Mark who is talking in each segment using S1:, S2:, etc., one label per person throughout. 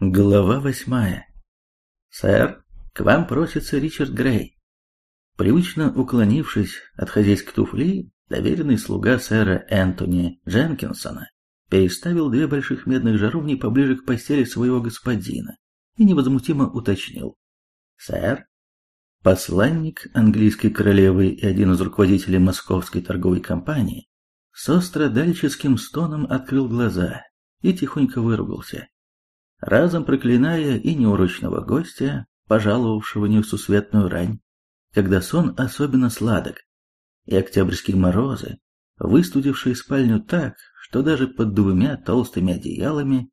S1: Глава восьмая. «Сэр, к вам просится Ричард Грей». Привычно уклонившись от хозяйской туфли, доверенный слуга сэра Энтони Дженкинсона переставил две больших медных жаровни поближе к постели своего господина и невозмутимо уточнил. «Сэр?» Посланник английской королевы и один из руководителей московской торговой компании со страдальческим стоном открыл глаза и тихонько выругался разом проклиная и неурочного гостя, пожаловавшего несусветную рань, когда сон особенно сладок, и октябрьские морозы, выстудившие спальню так, что даже под двумя толстыми одеялами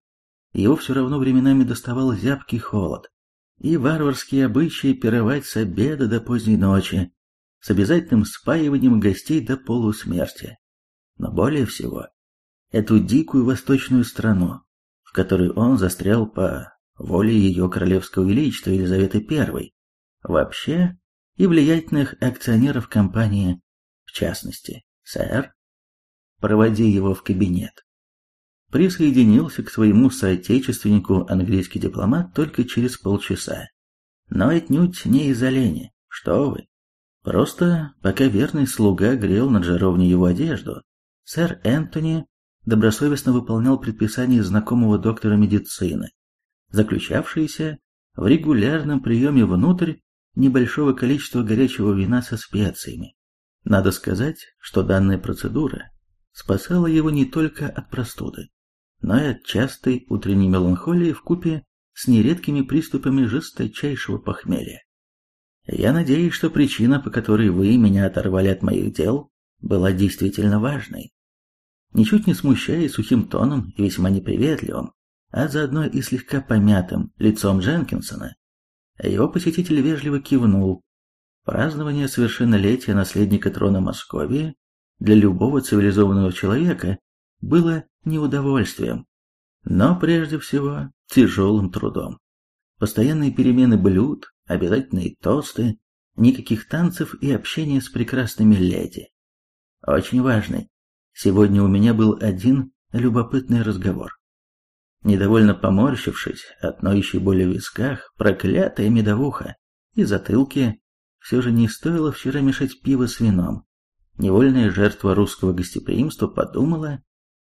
S1: его все равно временами доставал зябкий холод, и варварские обычаи пировать с обеда до поздней ночи, с обязательным спаиванием гостей до полусмерти. Но более всего, эту дикую восточную страну, которой он застрял по воле ее королевского величества Елизаветы I, вообще и влиятельных акционеров компании, в частности, сэр, проводи его в кабинет. Присоединился к своему соотечественнику английский дипломат только через полчаса. Но отнюдь не из-за лени, что вы. Просто, пока верный слуга грел над жаровней его одежду, сэр Энтони добросовестно выполнял предписания знакомого доктора медицины, заключавшиеся в регулярном приеме внутрь небольшого количества горячего вина со специями. Надо сказать, что данная процедура спасала его не только от простуды, но и от частой утренней меланхолии в купе с нередкими приступами жесточайшего похмелья. Я надеюсь, что причина, по которой вы меня оторвали от моих дел, была действительно важной ничуть не смущаясь сухим тоном и весьма неприветливым, а заодно и слегка помятым лицом Дженкинсона, его посетитель вежливо кивнул. Празднование совершеннолетия наследника трона Московии для любого цивилизованного человека было неудовольствием, но прежде всего тяжелым трудом. Постоянные перемены блюд, обязательные тосты, никаких танцев и общения с прекрасными леди. Очень важный, Сегодня у меня был один любопытный разговор. Недовольно поморщившись от ноющей боли в висках, проклятая медовуха и затылки, все же не стоило вчера мешать пиво с вином. Невольная жертва русского гостеприимства подумала,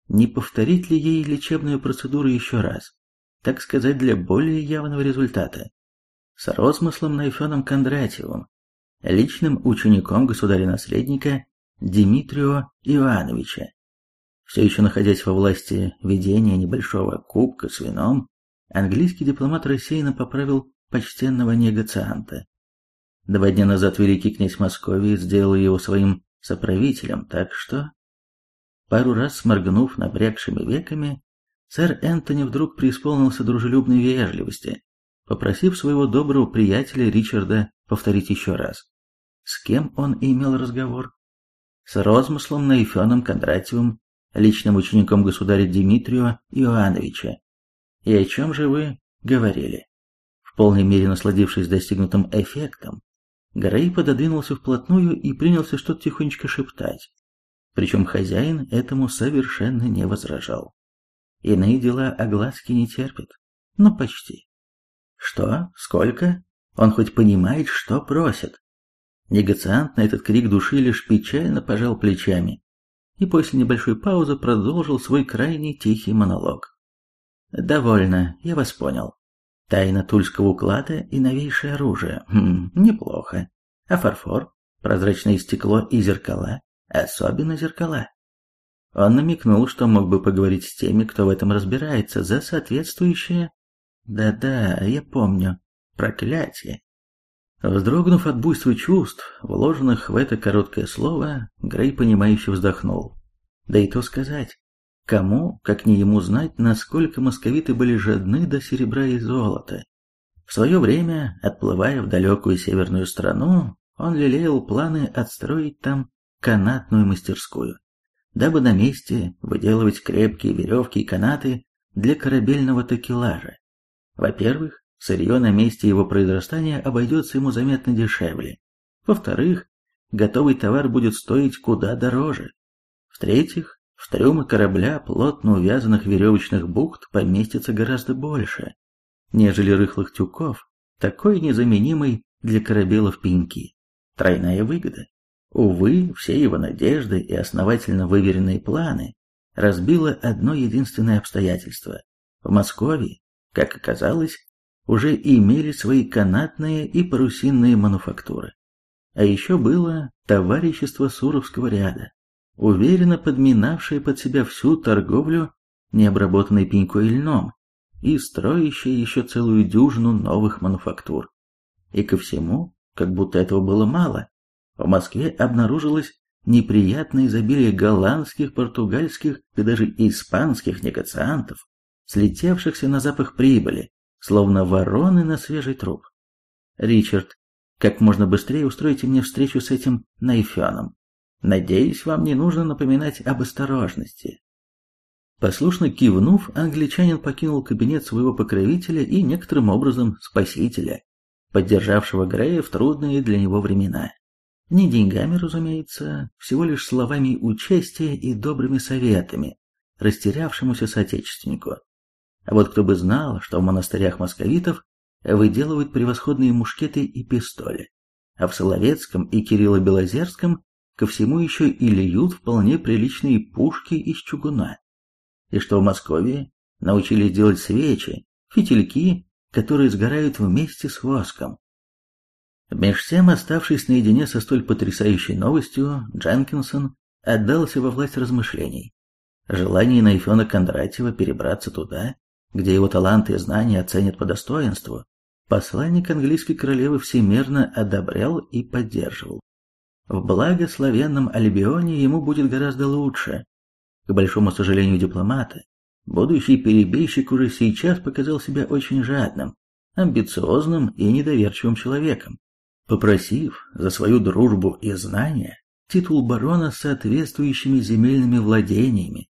S1: не повторить ли ей лечебную процедуру еще раз, так сказать, для более явного результата. С розмыслом Найфеном Кондратьевым, личным учеником государя-наследника Дмитрию Ивановича. Все еще находясь во власти ведения небольшого кубка с вином, английский дипломат рассеянно поправил почтенного негацианта. Два дня назад великий князь Московии сделал его своим соправителем, так что... Пару раз сморгнув напрягшими веками, сэр Энтони вдруг преисполнился дружелюбной вежливости, попросив своего доброго приятеля Ричарда повторить еще раз. С кем он имел разговор? С розмыслом Наифеном Кондратьевым, личным учеником государя Дмитрия Иоанновича. И о чем же вы говорили? В полной мере насладившись достигнутым эффектом, Грей пододвинулся вплотную и принялся что-то тихонечко шептать. Причем хозяин этому совершенно не возражал. Иные дела огласки не терпят, но почти. Что? Сколько? Он хоть понимает, что просит? Негациант на этот крик души лишь печально пожал плечами и после небольшой паузы продолжил свой крайне тихий монолог. «Довольно, я вас понял. Тайна тульского уклада и новейшее оружие. Хм, неплохо. А фарфор, прозрачное стекло и зеркала, особенно зеркала». Он намекнул, что мог бы поговорить с теми, кто в этом разбирается, за соответствующее... Да-да, я помню. Проклятие. Вздрогнув от буйства чувств, вложенных в это короткое слово, Грей понимающе вздохнул. Да и то сказать, кому, как не ему знать, насколько московиты были жадны до серебра и золота. В свое время, отплывая в далекую северную страну, он лелеял планы отстроить там канатную мастерскую, дабы на месте выделывать крепкие веревки и канаты для корабельного такелажа. Во-первых, Сырье на месте его произрастания обойдется ему заметно дешевле. Во-вторых, готовый товар будет стоить куда дороже. В-третьих, в трюмы корабля плотно увязанных веревочных бухт поместится гораздо больше. нежели рыхлых тюков, такой незаменимой для корабелов пеньки. Тройная выгода. Увы, все его надежды и основательно выверенные планы разбило одно единственное обстоятельство. В Москве, как оказалось, уже имели свои канатные и парусинные мануфактуры. А еще было товарищество Суровского ряда, уверенно подминавшее под себя всю торговлю необработанной пенькой льном, и строящее еще целую дюжину новых мануфактур. И ко всему, как будто этого было мало, в Москве обнаружилось неприятное изобилие голландских, португальских и даже испанских негациантов, слетевшихся на запах прибыли, словно вороны на свежий труп. Ричард, как можно быстрее устройте мне встречу с этим Найфеном. Надеюсь, вам не нужно напоминать об осторожности. Послушно кивнув, англичанин покинул кабинет своего покровителя и некоторым образом спасителя, поддержавшего Грея в трудные для него времена. Не деньгами, разумеется, всего лишь словами участия и добрыми советами растерявшемуся соотечественнику. А вот кто бы знал, что в монастырях московитов выделывают превосходные мушкеты и пистоли, а в Соловецком и Кирилло-Белозерском ко всему еще и льют вполне приличные пушки из чугуна. И что в Москве научились делать свечи, фитильки, которые сгорают вместе с воском. Меж тем, оставшись наедине со столь потрясающей новостью, Дженкинсон отдался во власть размышлений. Желание Найфена Кондратьева перебраться туда, где его таланты и знания оценят по достоинству, посланник английской королевы всемерно одобрял и поддерживал. В благословенном Альбионе ему будет гораздо лучше. К большому сожалению дипломата, будущий перебежчик уже сейчас показал себя очень жадным, амбициозным и недоверчивым человеком попросив за свою дружбу и знания титул барона с соответствующими земельными владениями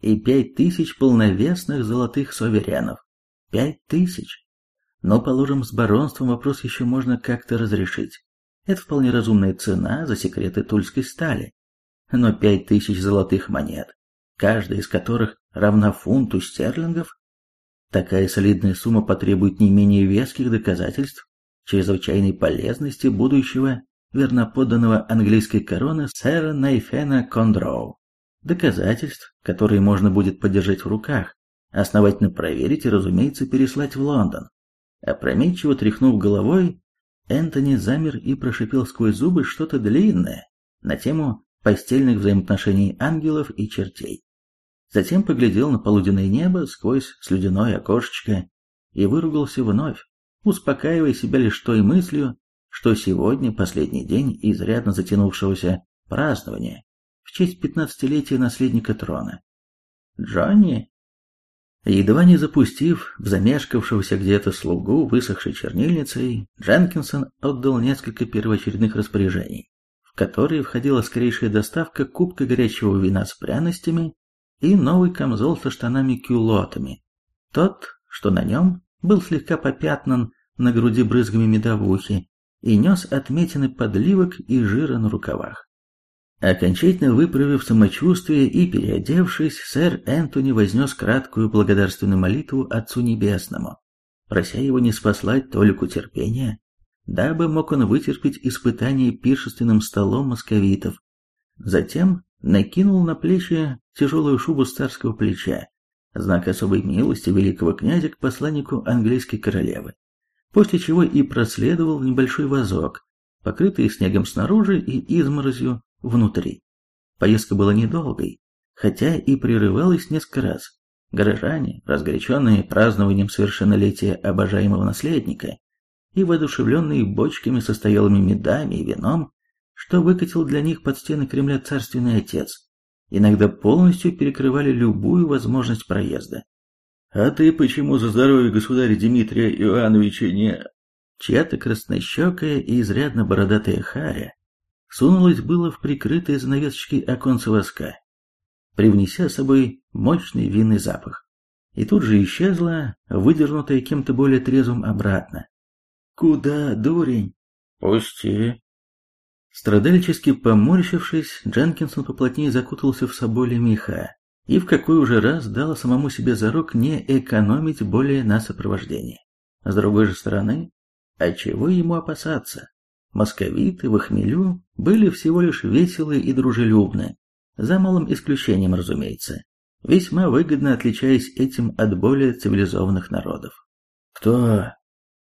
S1: и пять тысяч полновесных золотых суверенов. Пять тысяч. Но, положим, с баронством вопрос еще можно как-то разрешить. Это вполне разумная цена за секреты тульской стали. Но пять тысяч золотых монет, каждая из которых равна фунту стерлингов, такая солидная сумма потребует не менее веских доказательств чрезвычайной полезности будущего верноподданного английской короны сэра Найфена Кондроу. Доказательств, которые можно будет подержать в руках, основательно проверить и, разумеется, переслать в Лондон. Опрометчиво тряхнув головой, Энтони замер и прошипел сквозь зубы что-то длинное на тему постельных взаимоотношений ангелов и чертей. Затем поглядел на полуденное небо сквозь слюдяное окошечко и выругался вновь, успокаивая себя лишь той мыслью, что сегодня последний день изрядно затянувшегося празднования в честь пятнадцатилетия наследника трона. Джонни? Едва не запустив в замешкавшегося где-то слугу высохшей чернильницей, Дженкинсон отдал несколько первоочередных распоряжений, в которые входила скорейшая доставка кубка горячего вина с пряностями и новый камзол со штанами-кюлотами. Тот, что на нем, был слегка попятнан на груди брызгами медовухи и нес отметины подливок и жира на рукавах. Окончательно выправив самочувствие и переодевшись, сэр Энтони вознес краткую благодарственную молитву Отцу Небесному, прося его не спаслать толику терпения, дабы мог он вытерпеть испытание пиршественным столом московитов. Затем накинул на плечи тяжелую шубу с царского плеча, знак особой милости великого князя к посланнику английской королевы после чего и проследовал небольшой вазок, покрытый снегом снаружи и изморозью внутри. Поездка была недолгой, хотя и прерывалась несколько раз. Горожане, разгоряченные празднованием совершеннолетия обожаемого наследника и воодушевленные бочками со стоялыми медами и вином, что выкатил для них под стены Кремля царственный отец, иногда полностью перекрывали любую возможность проезда. «А ты почему за здоровье государя Дмитрия Иоанновича не...» Чья-то краснощекая и изрядно бородатая харя сунулась было в прикрытые занавесочки оконца воска, привнеся с собой мощный винный запах. И тут же исчезла, выдернутая кем-то более трезвым обратно. «Куда, дурень?» «Пусти!» Страдальчески поморщившись, Дженкинсон поплотнее закутался в соболе меха и в какой уже раз дал самому себе зарок не экономить более на сопровождении. С другой же стороны, а чего ему опасаться? Московиты в хмелю были всего лишь веселые и дружелюбны, за малым исключением, разумеется, весьма выгодно отличаясь этим от более цивилизованных народов. Кто?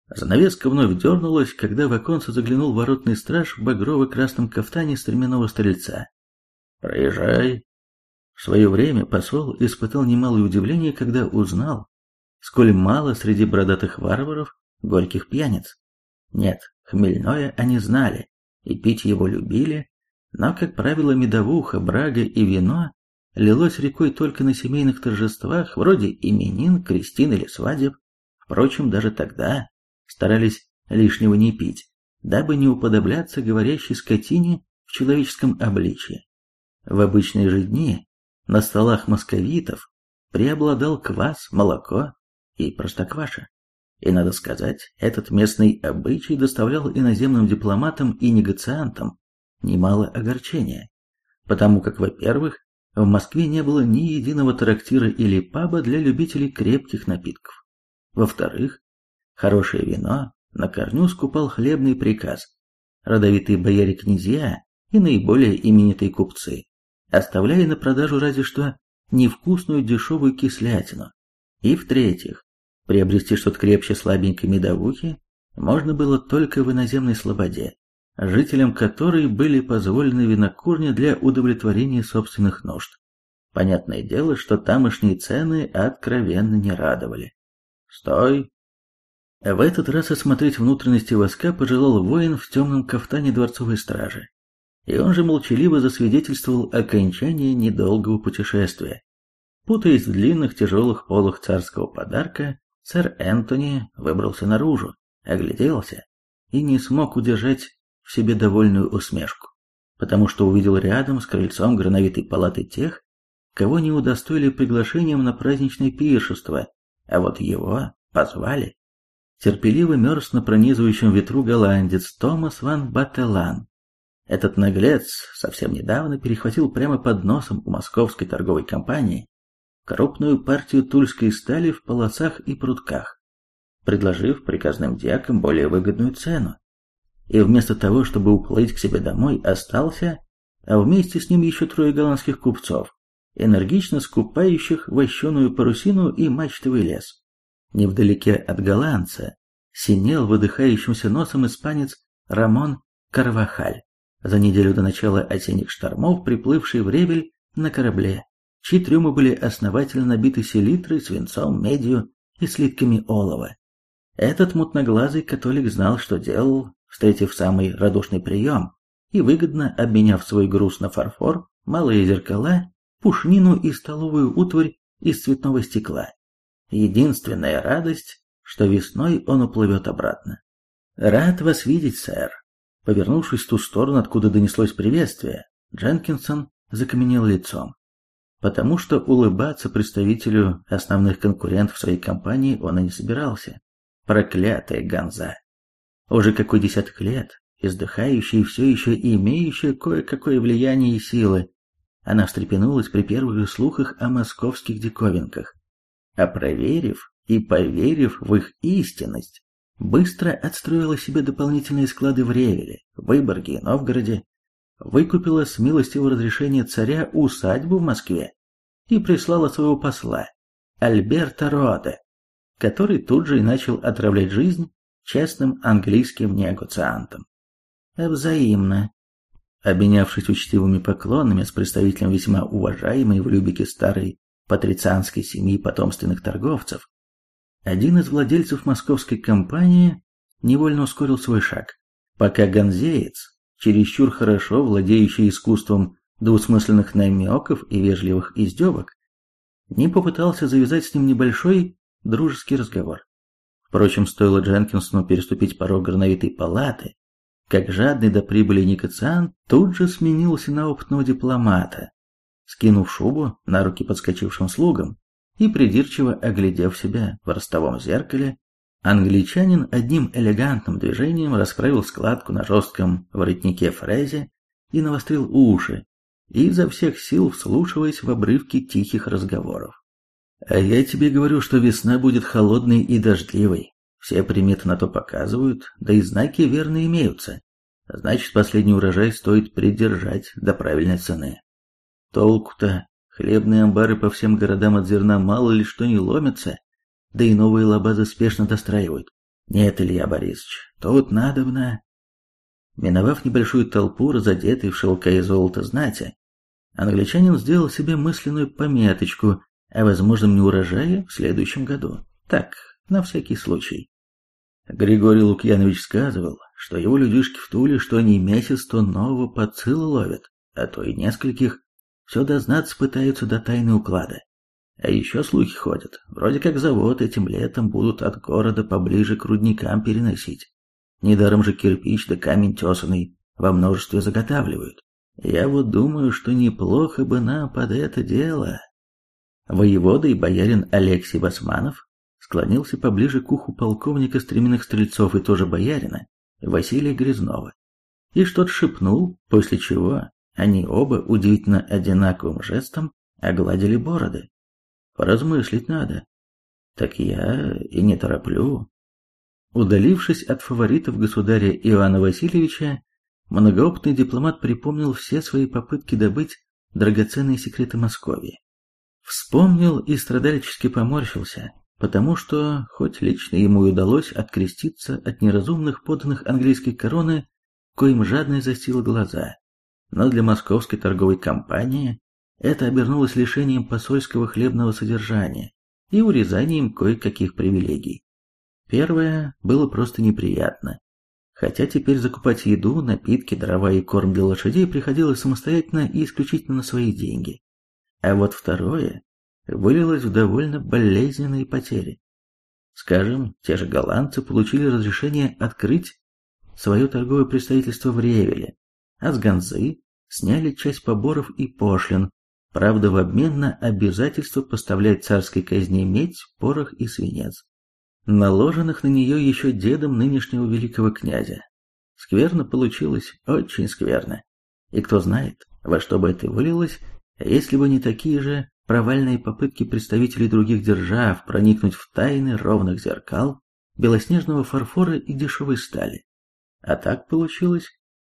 S1: Занавеска вновь дернулась, когда в оконце заглянул воротный страж в багрово-красном кафтане стременного стрельца. «Проезжай». В свое время посол испытал немалое удивление, когда узнал, сколь мало среди бородатых варваров горьких пьяниц. Нет, хмельное они знали, и пить его любили, но, как правило, медовуха, брага и вино лилось рекой только на семейных торжествах, вроде именин, крестин или свадеб. Впрочем, даже тогда старались лишнего не пить, дабы не уподобляться говорящей скотине в человеческом обличье. В обычные же дни на столах московитов преобладал квас, молоко и простокваша. И, надо сказать, этот местный обычай доставлял иноземным дипломатам и негациантам немало огорчения, потому как, во-первых, в Москве не было ни единого трактира или паба для любителей крепких напитков. Во-вторых, хорошее вино на корню скупал хлебный приказ, родовитые бояре-князья и наиболее именитые купцы, оставляя на продажу разве что невкусную дешевую кислятину. И в-третьих, Приобрести что-то крепче слабенькой медовухи можно было только в иноземной слободе, жителям которой были позволены винокурни для удовлетворения собственных нужд. Понятное дело, что тамошние цены откровенно не радовали. «Стой!» В этот раз осмотреть внутренности воска пожелал воин в темном кафтане дворцовой стражи. И он же молчаливо засвидетельствовал окончание недолгого путешествия. Путаясь в длинных тяжелых полах царского подарка, Сэр Энтони выбрался наружу, огляделся и не смог удержать в себе довольную усмешку, потому что увидел рядом с крыльцом грановитой палаты тех, кого не удостоили приглашением на праздничное пиршество, а вот его позвали. Терпеливо мерз на пронизывающем ветру голландец Томас ван Баттелан. Этот наглец совсем недавно перехватил прямо под носом у московской торговой компании крупную партию тульской стали в полосах и прутках, предложив приказным дьякам более выгодную цену. И вместо того, чтобы уплыть к себе домой, остался, а вместе с ним еще трое голландских купцов, энергично скупающих вощеную парусину и мачтовый лес. Невдалеке от голландца синел выдыхающимся носом испанец Рамон Карвахаль, за неделю до начала осенних штормов приплывший в Ревель на корабле чьи трюмы были основательно набиты селитрой, свинцом, медью и слитками олова. Этот мутноглазый католик знал, что делал, встретив самый радушный прием и выгодно обменяв свой груз на фарфор, малые зеркала, пушнину и столовую утварь из цветного стекла. Единственная радость, что весной он уплывет обратно. «Рад вас видеть, сэр». Повернувшись в ту сторону, откуда донеслось приветствие, Дженкинсон закаменел лицом потому что улыбаться представителю основных конкурентов своей компании он и не собирался. Проклятая Ганза. Уже какой десяток лет, издыхающая и все еще имеющая кое-какое влияние и силы, она встрепенулась при первых слухах о московских диковинках. А проверив и поверив в их истинность, быстро отстроила себе дополнительные склады в Ревеле, Выборге и Новгороде, выкупила с милостивого разрешения царя усадьбу в Москве и прислала своего посла, Альберта Роде, который тут же и начал отравлять жизнь честным английским негоциантам. Взаимно. Обменявшись учтивыми поклонами с представителем весьма уважаемой в Любике старой патрицианской семьи потомственных торговцев, один из владельцев московской компании невольно ускорил свой шаг, пока ганзеец, чересчур хорошо владеющий искусством двусмысленных намеков и вежливых издевок, не попытался завязать с ним небольшой дружеский разговор. Впрочем, стоило Дженкинсону переступить порог грановитой палаты, как жадный до прибыли Никоциан тут же сменился на опытного дипломата, скинув шубу на руки подскочившим слугам и придирчиво оглядев себя в ростовом зеркале, англичанин одним элегантным движением расправил складку на жестком воротнике фрезе и навострил уши, и изо всех сил вслушиваясь в обрывки тихих разговоров. «А я тебе говорю, что весна будет холодной и дождливой. Все приметы на то показывают, да и знаки верно имеются. Значит, последний урожай стоит придержать до правильной цены. Толку-то, хлебные амбары по всем городам от зерна мало ли что не ломятся, да и новые лабазы спешно достраивают. Нет, Илья Борисович, тут надобно... Миновав небольшую толпу, разодетый в шелка и золото знати, англичанин сделал себе мысленную пометочку о возможном неурожае в следующем году. Так, на всякий случай. Григорий Лукьянович сказывал, что его людишки в Туле что не месяц, то нового подцила ловят, а то и нескольких, все дознаться пытаются до тайны уклада. А еще слухи ходят, вроде как завод этим летом будут от города поближе к рудникам переносить. Недаром же кирпич да камень тесаный во множестве заготавливают. Я вот думаю, что неплохо бы нам под это дело. Воевода и боярин Алексей Басманов склонился поближе к уху полковника стременных стрельцов и тоже боярина Василия Грязнова. И что-то шепнул, после чего они оба удивительно одинаковым жестом огладили бороды. Поразмыслить надо. Так я и не тороплю. Удалившись от фаворитов государя Иоанна Васильевича, многоопытный дипломат припомнил все свои попытки добыть драгоценные секреты Москвы. Вспомнил и страдальчески поморщился, потому что, хоть лично ему и удалось откреститься от неразумных подданных английской короны, коим жадность застила глаза, но для московской торговой компании это обернулось лишением посольского хлебного содержания и урезанием кое-каких привилегий. Первое было просто неприятно. Хотя теперь закупать еду, напитки, дрова и корм для лошадей приходилось самостоятельно и исключительно на свои деньги. А вот второе вылилось в довольно болезненные потери. Скажем, те же голландцы получили разрешение открыть свое торговое представительство в Ревеле, а с Ганзы сняли часть поборов и пошлин, правда в обмен на обязательство поставлять царской казне медь, порох и свинец, наложенных на нее еще дедом нынешнего великого князя. Скверно получилось, очень скверно. И кто знает, во что бы это вылилось, если бы не такие же провальные попытки представителей других держав проникнуть в тайны ровных зеркал, белоснежного фарфора и дешевой стали. А так получилось,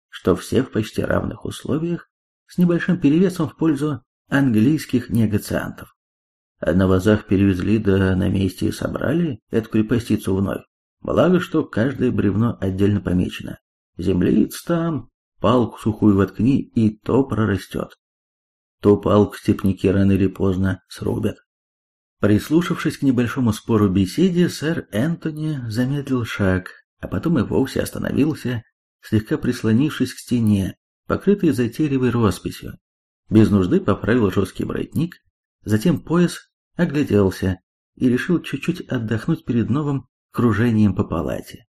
S1: что все в почти равных условиях, с небольшим перевесом в пользу английских негациантов. А на вазах перевезли да на месте и собрали эту крепостицу вновь. Благо, что каждое бревно отдельно помечено. Землиц там, палку сухую воткни, и то прорастет. То палку степники рано или поздно срубят. Прислушавшись к небольшому спору беседе, сэр Энтони замедлил шаг, а потом и вовсе остановился, слегка прислонившись к стене, покрытой затейливой росписью, без нужды поправил жесткий воротник, затем пояс, огляделся и решил чуть-чуть отдохнуть перед новым кружением по палате.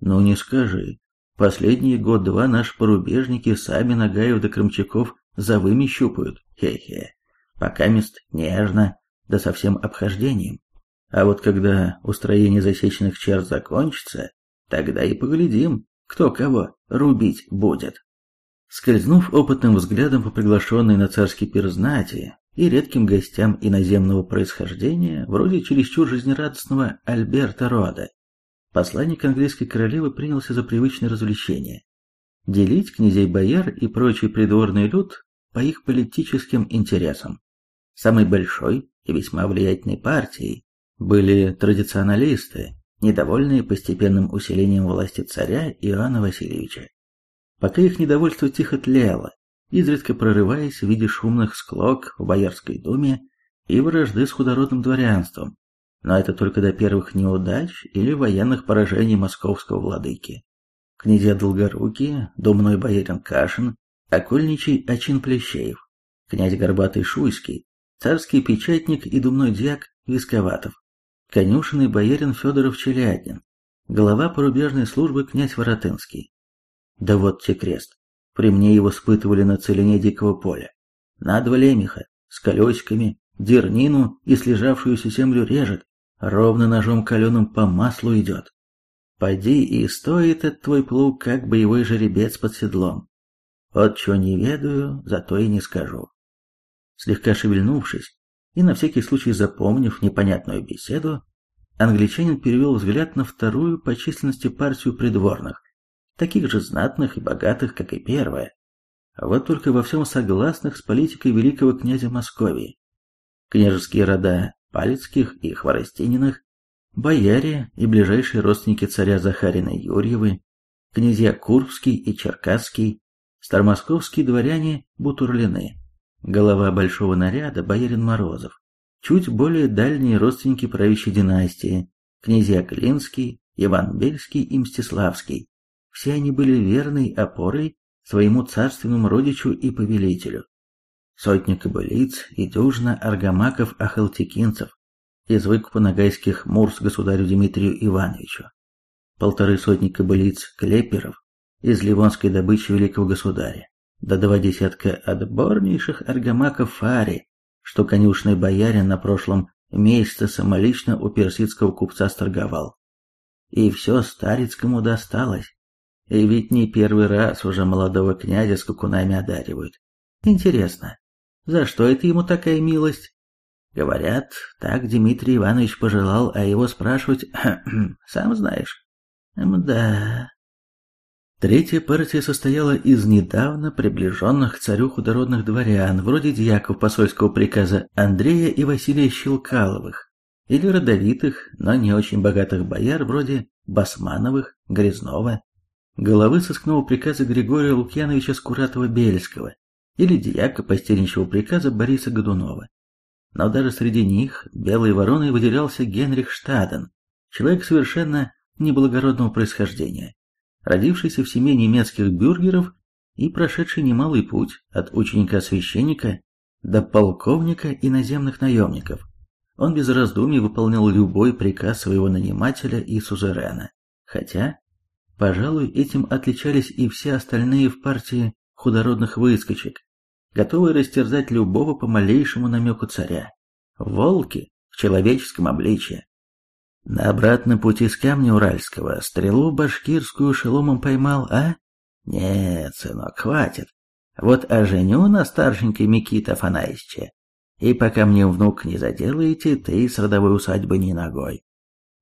S1: Ну не скажи, последние год-два наши порубежники сами Нагаев да Крымчаков завыми щупают, хе-хе, пока мест нежно, да со всем обхождением. А вот когда устроение засеченных черт закончится, тогда и поглядим, кто кого рубить будет. Скользнув опытным взглядом по приглашенной на царский пир знати и редким гостям иноземного происхождения, вроде чересчур жизнерадостного Альберта Рода, посланник английской королевы принялся за привычное развлечение – делить князей-бояр и прочий придворный люд по их политическим интересам. Самой большой и весьма влиятельной партией были традиционалисты, недовольные постепенным усилением власти царя Иоанна Васильевича пока их недовольство тихо тлело, изредка прорываясь в виде шумных склок в Боярской думе и вражды с худородным дворянством, но это только до первых неудач или военных поражений московского владыки. Князья Долгорукие, думной боярин Кашин, окольничий Ачин Плещеев, князь Горбатый Шуйский, царский печатник и думной дьяк Висковатов, конюшенный боярин Федоров Челядин, глава порубежной службы князь Воротынский, да вот те крест. При мне его спытывали на целине дикого поля. На два лемеха, с колесиками, дернину и слежавшуюся землю режет, ровно ножом каленым по маслу идет. Поди и стоит этот твой плуг, как боевой жеребец под седлом. Вот чего не ведаю, зато и не скажу. Слегка шевельнувшись и на всякий случай запомнив непонятную беседу, англичанин перевел взгляд на вторую по численности партию придворных, таких же знатных и богатых, как и первая, вот только во всем согласных с политикой великого князя Московии. Княжеские рода Палецких и Хворостининых, бояре и ближайшие родственники царя Захарина Юрьевы, князья Курбский и Черкасский, старомосковские дворяне Бутурлины, голова большого наряда боярин Морозов, чуть более дальние родственники правящей династии, князья Клинский, Иван Бельский и Мстиславский. Все они были верной опорой своему царственному родичу и повелителю. Сотня кобылиц и дюжина аргамаков-ахалтекинцев из выкупа нагайских мурс государю Дмитрию Ивановичу. Полторы сотни кобылиц клеперов из ливонской добычи великого государя, до два десятка отборнейших аргамаков Фари, что конюшный боярин на прошлом месяце самолично у персидского купца сторговал. И все Старицкому досталось. И ведь не первый раз уже молодого князя скакунами одаривают. Интересно, за что это ему такая милость? Говорят, так Дмитрий Иванович пожелал, а его спрашивать, сам знаешь. Да. Третья партия состояла из недавно приближенных к царю худородных дворян, вроде дьяков посольского приказа Андрея и Василия Щелкаловых, или родовитых, но не очень богатых бояр, вроде Басмановых, Грязнова, головы сыскного приказа Григория Лукьяновича Скуратова-Бельского, или дьяка постельничьего приказа Бориса Годунова. Но даже среди них белой вороной выделялся Генрих Штаден, человек совершенно неблагородного происхождения родившийся в семье немецких бюргеров и прошедший немалый путь от ученика-священника до полковника иноземных наемников. Он без раздумий выполнял любой приказ своего нанимателя и сузерена. Хотя, пожалуй, этим отличались и все остальные в партии худородных выскочек, готовые растерзать любого по малейшему намеку царя. Волки в человеческом обличье. На обратном пути с камня Уральского стрелу башкирскую шеломом поймал, а? Нет, сынок, хватит. Вот оженю на старшенькой Микита Афанаисча. И пока мне внук не заделаете, ты с родовой усадьбы ни ногой.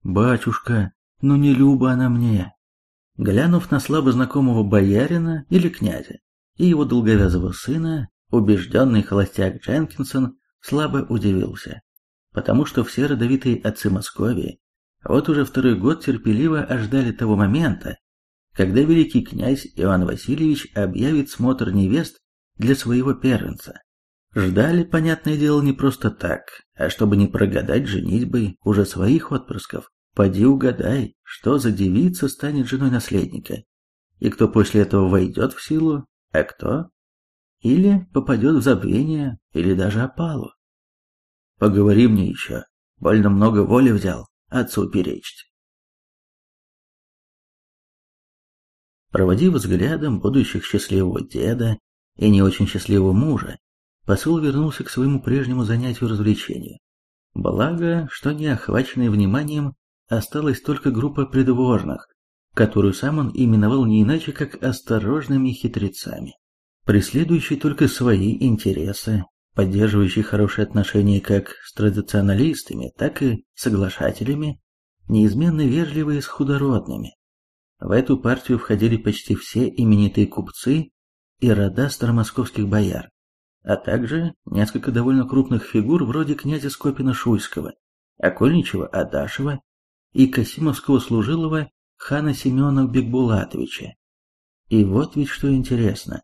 S1: Батюшка, ну не люба она мне. Глянув на слабо знакомого боярина или князя и его долговязого сына, убежденный холостяк Дженкинсон слабо удивился, потому что все родовитые отцы Московии вот уже второй год терпеливо ожидали того момента, когда великий князь Иван Васильевич объявит смотр невест для своего первенца. Ждали, понятное дело, не просто так, а чтобы не прогадать женитьбой уже своих отпрысков. Поди угадай, что за девица станет женой наследника, и кто после этого войдет в силу, а кто или попадет в забвение, или даже опалу. Поговори мне еще, больно много воли взял отцу перечить. Проводив взглядом будущих счастливого деда и не очень счастливого мужа, посол вернулся к своему прежнему занятию развлечению. Благо, что не охваченный вниманием осталась только группа придворных, которую сам он именовал не иначе, как осторожными хитрецами, преследующие только свои интересы поддерживающий хорошие отношения как с традиционалистами, так и соглашателями, неизменно вежливые с худородными. В эту партию входили почти все именитые купцы и рода старомосковских бояр, а также несколько довольно крупных фигур вроде князя Скопина-Шуйского, Окольничего Адашева и Касимовского служилого хана Семена Бекбулатовича. И вот ведь что интересно,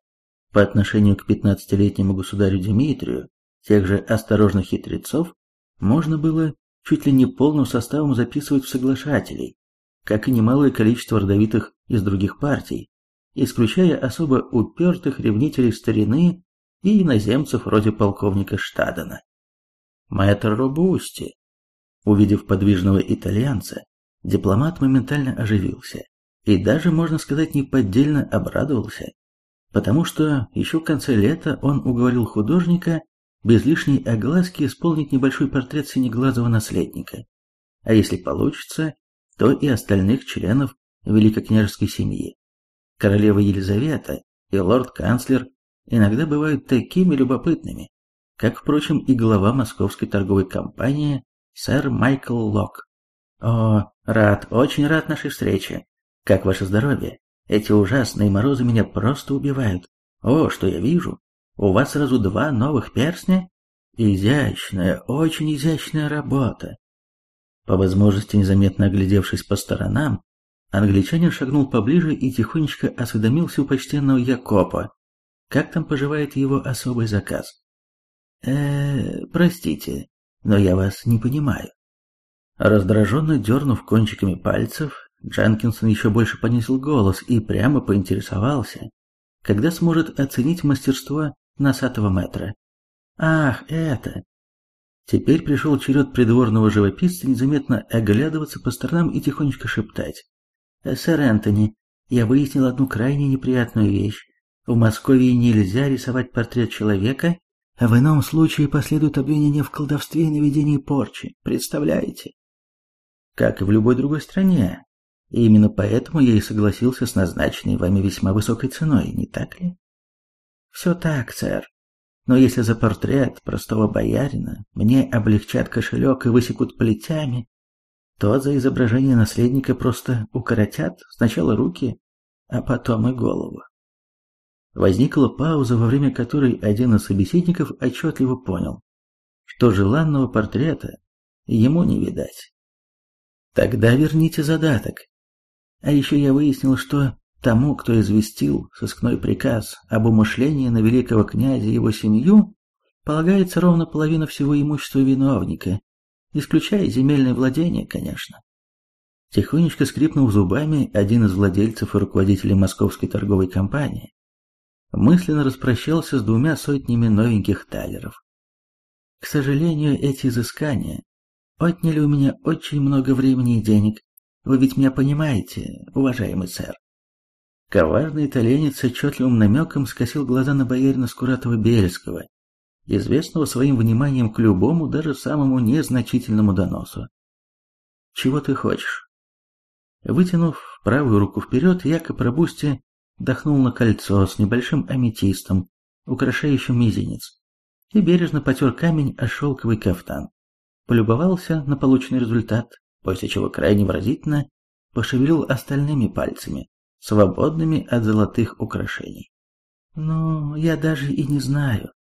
S1: по отношению к пятнадцатилетнему государю Дмитрию, тех же осторожных хитрецов, можно было чуть ли не полным составом записывать в соглашателей, как и немалое количество родовитых из других партий, исключая особо упертых ревнителей старины и иноземцев вроде полковника Штадена. Мэтр Робусти, увидев подвижного итальянца, дипломат моментально оживился и даже, можно сказать, неподдельно обрадовался потому что еще в конце лета он уговорил художника без лишней огласки исполнить небольшой портрет синеглазого наследника, а если получится, то и остальных членов великокняжеской семьи. Королева Елизавета и лорд-канцлер иногда бывают такими любопытными, как, впрочем, и глава московской торговой компании сэр Майкл Лок. О, рад, очень рад нашей встрече. Как ваше здоровье? Эти ужасные морозы меня просто убивают. О, что я вижу? У вас сразу два новых перстня? Изящная, очень изящная работа. По возможности незаметно оглядевшись по сторонам, англичанин шагнул поближе и тихонечко осведомился у почтенного Якопа, как там поживает его особый заказ. э простите, но я вас не понимаю. Раздраженно дернув кончиками пальцев, Джанкинсон еще больше понизил голос и прямо поинтересовался, когда сможет оценить мастерство носатого метра. Ах, это... Теперь пришел черед придворного живописца незаметно оглядываться по сторонам и тихонечко шептать. «Сэр Энтони, я выяснил одну крайне неприятную вещь. В Москве нельзя рисовать портрет человека, в ином случае последует обвинение в колдовстве и наведении порчи. Представляете? Как и в любой другой стране. И именно поэтому я и согласился с назначенной вами весьма высокой ценой, не так ли? Все так, сэр. Но если за портрет простого боярина мне облегчат кошелек и высекут плетями, то за изображение наследника просто укоротят сначала руки, а потом и голову. Возникла пауза, во время которой один из собеседников отчетливо понял, что желанного портрета ему не видать. Тогда верните задаток. А еще я выяснил, что тому, кто известил сыскной приказ об умышлении на великого князя и его семью, полагается ровно половина всего имущества виновника, исключая земельное владение, конечно. Тихонечко скрипнув зубами, один из владельцев и руководителей московской торговой компании мысленно распрощался с двумя сотнями новеньких талеров. К сожалению, эти изыскания отняли у меня очень много времени и денег. Вы ведь меня понимаете, уважаемый сэр. Коварный итальянец с отчетливым намеком скосил глаза на боярина Скуратова-Бельского, известного своим вниманием к любому, даже самому незначительному доносу. «Чего ты хочешь?» Вытянув правую руку вперед, Якоб Рабусти дохнул на кольцо с небольшим аметистом, украшающим мизинец, и бережно потер камень о шелковый кафтан. Полюбовался на полученный результат, после чего крайне выразительно пошевелил остальными пальцами, свободными от золотых украшений. «Ну, я даже и не знаю».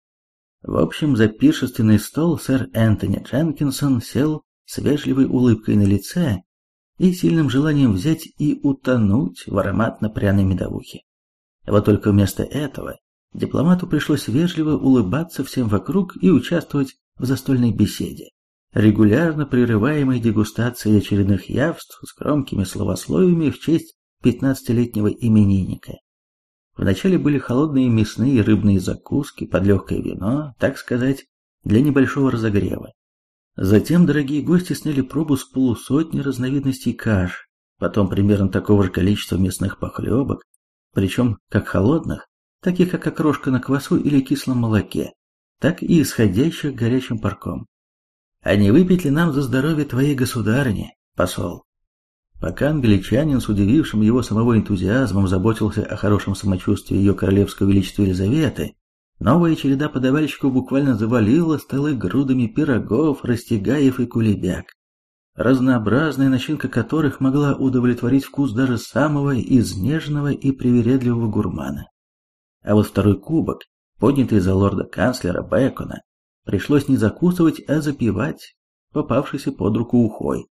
S1: В общем, за пиршественный стол сэр Энтони Дженкинсон сел с вежливой улыбкой на лице и сильным желанием взять и утонуть в ароматно-пряной медовухе. Вот только вместо этого дипломату пришлось вежливо улыбаться всем вокруг и участвовать в застольной беседе, регулярно прерываемой дегустацией очередных явств с громкими словословиями в честь пятнадцатилетнего именинника. Вначале были холодные мясные и рыбные закуски под легкое вино, так сказать, для небольшого разогрева. Затем дорогие гости сняли пробу с полусотни разновидностей каш, потом примерно такого же количества мясных похлебок, причем как холодных, таких как окрошка на квасу или кислом молоке, так и исходящих горячим парком. А не выпить ли нам за здоровье твоей государыни, посол? Пока англичанин с удивившим его самого энтузиазмом заботился о хорошем самочувствии ее королевского величества Елизаветы, новая череда подавальщиков буквально завалила столы грудами пирогов, растягаев и кулебяк, разнообразная начинка которых могла удовлетворить вкус даже самого изнеженного и привередливого гурмана. А вот второй кубок, поднятый за лорда-канцлера Бекона, пришлось не закусывать, а запивать попавшийся под руку ухой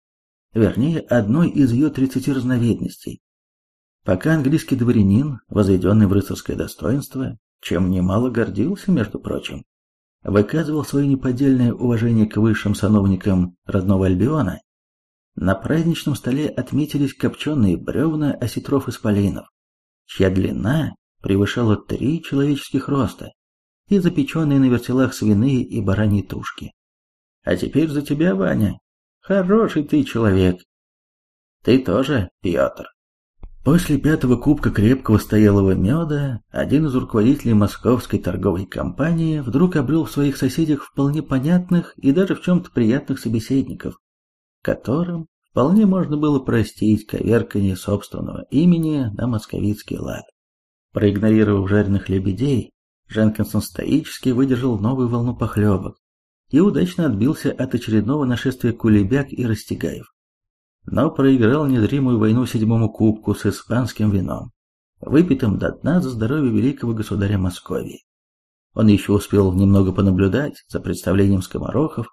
S1: вернее, одной из ее тридцати разновидностей. Пока английский дворянин, возведенный в рыцарское достоинство, чем немало гордился, между прочим, выказывал свое неподдельное уважение к высшим сановникам родного Альбиона, на праздничном столе отметились копченые бревна осетров исполинов, чья длина превышала три человеческих роста, и запеченные на вертелах свиные и бараньи тушки. А теперь за тебя, Ваня, Хороший ты человек. Ты тоже, Петр. После пятого кубка крепкого стоялого меда один из руководителей московской торговой компании вдруг обрел в своих соседях вполне понятных и даже в чем-то приятных собеседников, которым вполне можно было простить коверканье собственного имени на московицкий лад. Проигнорировав жареных лебедей, Женкинсон стоически выдержал новую волну похлебок, и удачно отбился от очередного нашествия кулебяк и растягаев. но проиграл незримую войну седьмому кубку с испанским вином, выпитым до дна за здоровье великого государя Московии. Он еще успел немного понаблюдать за представлением скоморохов,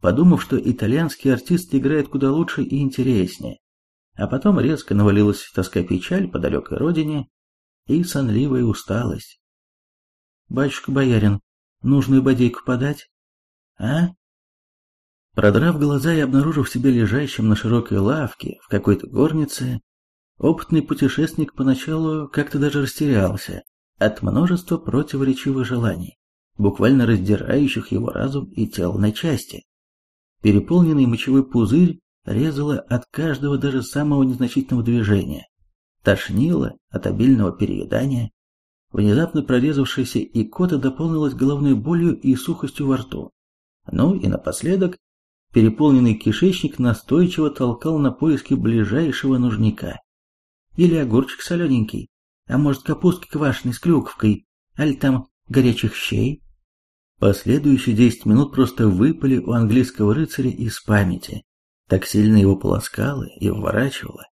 S1: подумав, что итальянские артисты играют куда лучше и интереснее, а потом резко навалилась тоска-печаль по далекой родине и сонливая усталость. «Батюшка-боярин, нужную бодейку подать?» «А?» Продрав глаза и обнаружив себя лежащим на широкой лавке в какой-то горнице, опытный путешественник поначалу как-то даже растерялся от множества противоречивых желаний, буквально раздирающих его разум и тело на части. Переполненный мочевой пузырь резало от каждого даже самого незначительного движения, тошнило от обильного переедания, внезапно прорезавшаяся икота дополнилась головной болью и сухостью во рту. Ну и напоследок, переполненный кишечник настойчиво толкал на поиски ближайшего нужника. Или огурчик солененький, а может капустки квашеной с клюковкой, аль там горячих щей. Последующие десять минут просто выпали у английского рыцаря из памяти. Так сильно его полоскало и вворачивало.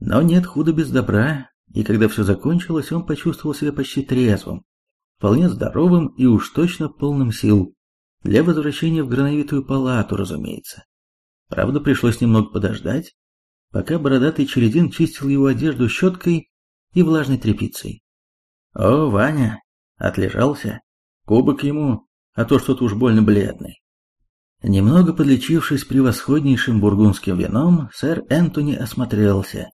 S1: Но нет худа без добра, и когда все закончилось, он почувствовал себя почти трезвым, вполне здоровым и уж точно полным сил. Для возвращения в грановитую палату, разумеется. Правда, пришлось немного подождать, пока бородатый чередин чистил его одежду щеткой и влажной тряпицей. О, Ваня, отлежался. Кубок ему, а то что-то уж больно бледный. Немного подлечившись превосходнейшим бургундским вином, сэр Энтони осмотрелся,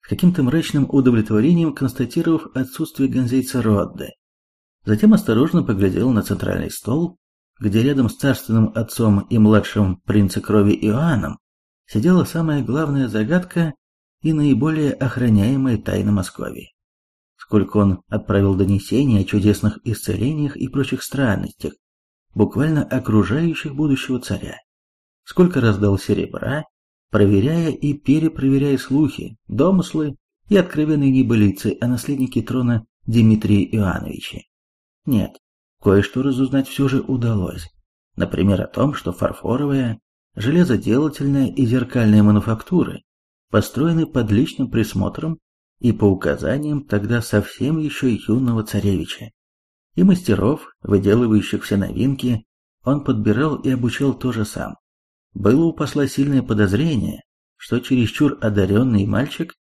S1: с каким-то мрачным удовлетворением констатировав отсутствие гонзейца Родды. Затем осторожно поглядел на центральный стол, где рядом с царственным отцом и младшим принца крови Иоанном сидела самая главная загадка и наиболее охраняемая тайна Москвы. Сколько он отправил донесений о чудесных исцелениях и прочих странностях, буквально окружающих будущего царя. Сколько раздал серебра, проверяя и перепроверяя слухи, домыслы и откровенные небылицы о наследнике трона Дмитрии Иоанновиче. Нет, кое-что разузнать все же удалось. Например, о том, что фарфоровая, железоделательная и зеркальная мануфактуры построены под личным присмотром и по указаниям тогда совсем еще юного царевича. И мастеров, выделывающих все новинки, он подбирал и обучал тоже сам. Было у посла сильное подозрение, что чересчур одаренный мальчик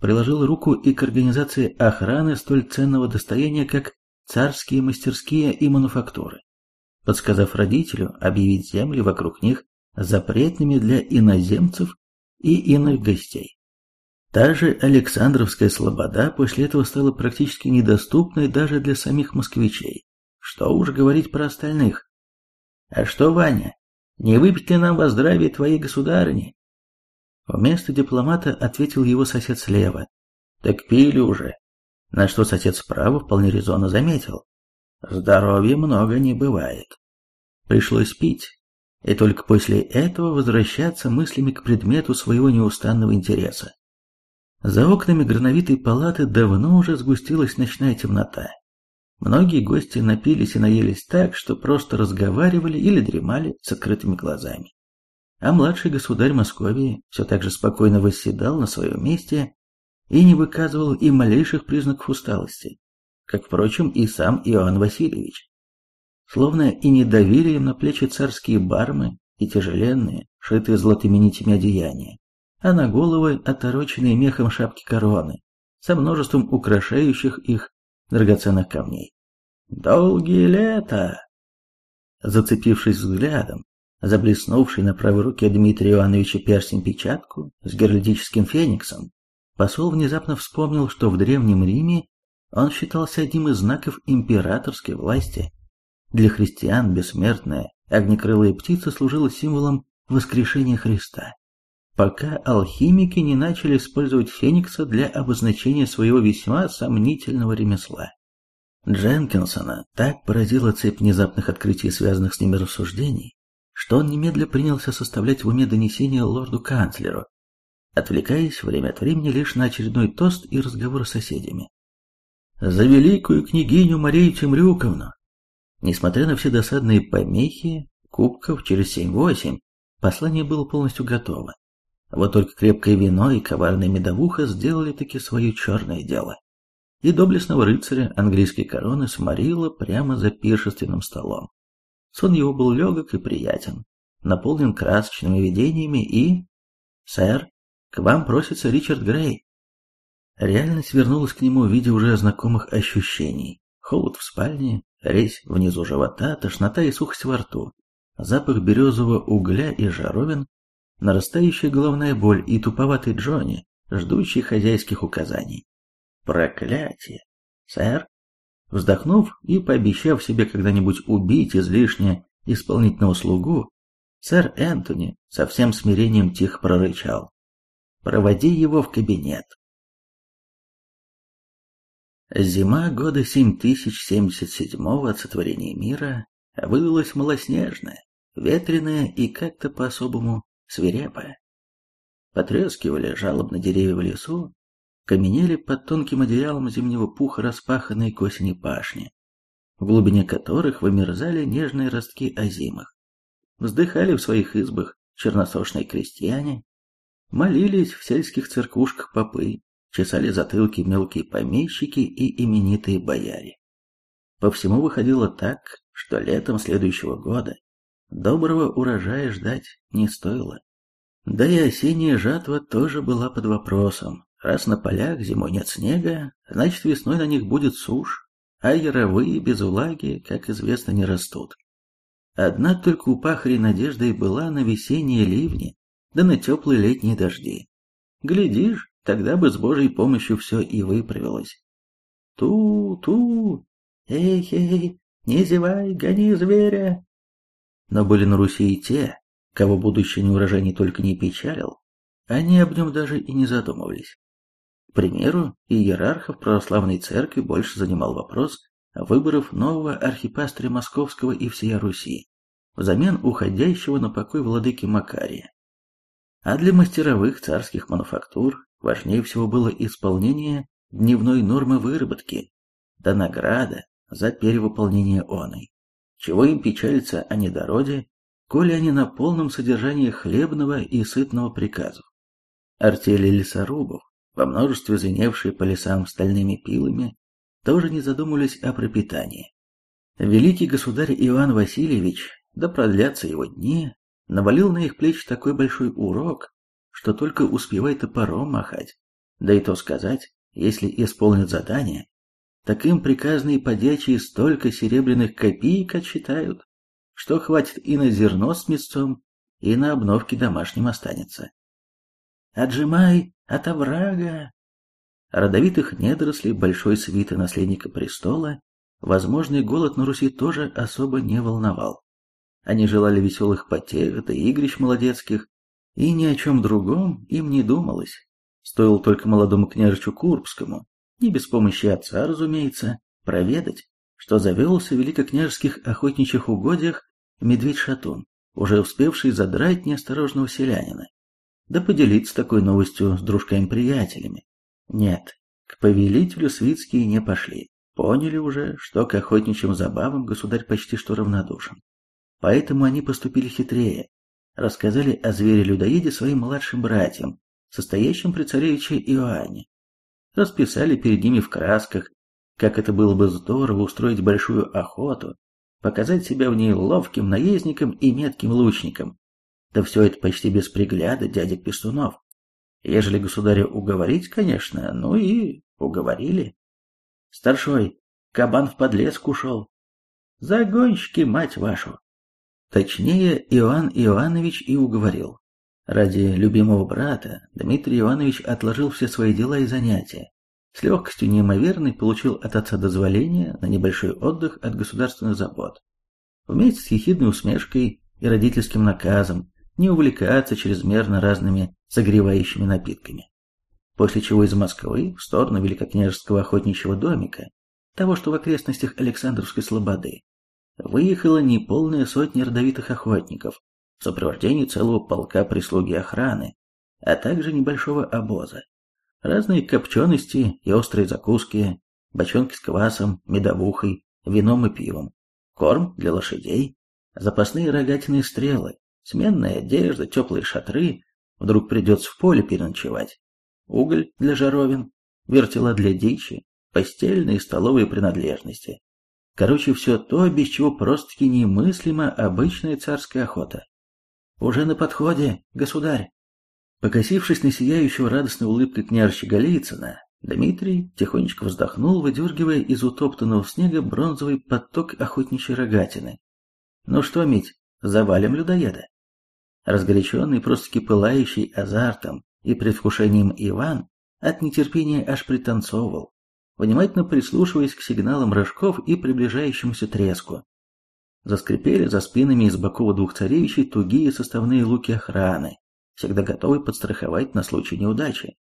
S1: приложил руку и к организации охраны столь ценного достояния, как царские мастерские и мануфактуры, подсказав родителю объявить земли вокруг них запретными для иноземцев и иных гостей. Та же Александровская слобода после этого стала практически недоступной даже для самих москвичей. Что уж говорить про остальных. А что, Ваня, не выпить ли нам во здравие твоей государыни? Вместо дипломата ответил его сосед слева. Так пили уже. На что сосед справа вполне резонно заметил. Здоровья много не бывает. Пришлось пить, и только после этого возвращаться мыслями к предмету своего неустанного интереса. За окнами грановитой палаты давно уже сгустилась ночная темнота. Многие гости напились и наелись так, что просто разговаривали или дремали с открытыми глазами. А младший государь Московии все так же спокойно восседал на своем месте и не выказывал и малейших признаков усталости, как, впрочем, и сам Иоанн Васильевич. Словно и не давили им на плечи царские бармы и тяжеленные, шитые золотыми нитями одеяния, а на головы отороченные мехом шапки короны, со множеством украшающих их драгоценных камней. «Долгие лета!» Зацепившись взглядом, заблеснувший на правой руке Дмитрия Ивановича перстень-печатку с геральдическим фениксом, посол внезапно вспомнил, что в Древнем Риме он считался одним из знаков императорской власти. Для христиан бессмертная огнекрылая птица служила символом воскрешения Христа пока алхимики не начали использовать феникса для обозначения своего весьма сомнительного ремесла. Дженкинсона так поразила цепь внезапных открытий, связанных с ними рассуждений, что он немедля принялся составлять в уме донесения лорду-канцлеру, отвлекаясь время от времени лишь на очередной тост и разговор с соседями. «За великую княгиню Марию Темрюковну!» Несмотря на все досадные помехи, кубков через семь-восемь, послание было полностью готово. Вот только крепкое вино и коварная медовуха сделали таки свое черное дело. И доблестного рыцаря английской короны сморило прямо за пиршественным столом. Сон его был легок и приятен, наполнен красочными видениями и... «Сэр, к вам просится Ричард Грей». Реальность вернулась к нему в виде уже знакомых ощущений. Холод в спальне, резь внизу живота, тошнота и сухость во рту, запах березового угля и жаровин, нарастающая головная боль и туповатый Джонни, ждущий хозяйских указаний. Проклятие! Сэр? Вздохнув и пообещав себе когда-нибудь убить излишне исполнительного слугу, сэр Энтони со всем смирением тихо прорычал. «Проводи его в кабинет». Зима года 7077 от сотворения мира выдалась малоснежная, ветреная и как-то по-особому свирепая. Потрескивали жалобно деревья в лесу, каменели под тонким одеялом зимнего пуха распаханные к осени пашни, в глубине которых вымерзали нежные ростки озимых. Вздыхали в своих избах черносошные крестьяне, молились в сельских церквушках попы, чесали затылки мелкие помещики и именитые бояре. По всему выходило так, что летом следующего года доброго урожая ждать не стоило. Да и осенняя жатва тоже была под вопросом. Раз на полях зимой нет снега, значит весной на них будет сушь, а яровые без влаги, как известно, не растут. Одна только у пахарей надежда и была на весенние ливни, да на теплые летние дожди. Глядишь, тогда бы с Божьей помощью все и выправилось. Ту-ту, эй-эй, не зевай, гони зверя. Но были на Руси и те, кого будущий неурожай не только не печалил, они об нем даже и не задумывались. К примеру, иерархов православной церкви больше занимал вопрос выборов нового архипастыря Московского и всея Руси, взамен уходящего на покой владыки Макария. А для мастеровых царских мануфактур важнее всего было исполнение дневной нормы выработки, да награда за перевыполнение оной. Чего им печалиться о недороде, коли они на полном содержании хлебного и сытного приказов. Артели лесорубов, во множестве звеневшие по лесам стальными пилами, тоже не задумывались о пропитании. Великий государь Иван Васильевич, да продлятся его дни, навалил на их плечи такой большой урок, что только успевай топором махать. Да и то сказать, если исполнят задание, так им приказные подячие столько серебряных копеек отсчитают, что хватит и на зерно с мясцом, и на обновки домашним останется. «Отжимай от оврага!» Родовитых недорослей большой свиты наследника престола возможный голод на Руси тоже особо не волновал. Они желали веселых потех да игрищ молодецких, и ни о чем другом им не думалось. Стоило только молодому княжичу Курбскому, не без помощи отца, разумеется, проведать, что завелся в великокняжеских охотничьих угодьях медведь-шатун, уже успевший задрать неосторожного селянина, да поделиться такой новостью с дружками-приятелями. Нет, к повелителю свитские не пошли, поняли уже, что к охотничьим забавам государь почти что равнодушен. Поэтому они поступили хитрее, рассказали о звере-людоеде своим младшим братьям, состоящим при царевиче Иоанне, расписали перед ними в красках, как это было бы здорово устроить большую охоту, показать себя в ней ловким наездником и метким лучником. Да все это почти без пригляда дядек Пестунов. Ежели государя уговорить, конечно, ну и уговорили. Старшой, кабан в подлеск ушел. Загонщики, мать вашу. Точнее, Иоанн Иоаннович и уговорил. Ради любимого брата Дмитрий Иванович отложил все свои дела и занятия. С легкостью неимоверной получил от отца дозволение на небольшой отдых от государственных забот. Вместе с ехидной усмешкой и родительским наказом не увлекаться чрезмерно разными согревающими напитками. После чего из Москвы в сторону Великокняжеского охотничьего домика, того, что в окрестностях Александровской Слободы, выехала неполная сотня родовитых охотников, в сопровождении целого полка прислуги охраны, а также небольшого обоза. Разные копчености и острые закуски, бочонки с квасом, медовухой, вином и пивом, корм для лошадей, запасные рогатиные стрелы, сменная одежда, теплые шатры, Вдруг придется в поле переночевать. Уголь для жаровин, вертела для дичи, постельные и столовые принадлежности. Короче, все то, без чего просто-таки немыслима обычная царская охота. «Уже на подходе, государь!» Покосившись на сияющего радостной улыбкой княжича Голицына, Дмитрий тихонечко вздохнул, выдергивая из утоптанного снега бронзовый поток охотничьей рогатины. «Ну что, Мить, завалим людоеда?» Разгоряченный, просто-таки азартом и предвкушением Иван от нетерпения аж пританцовывал, внимательно прислушиваясь к сигналам рожков и приближающемуся треску. Заскрипели за спинами из боков двух царевичей тугие составные луки охраны, всегда готовые подстраховать на случай неудачи.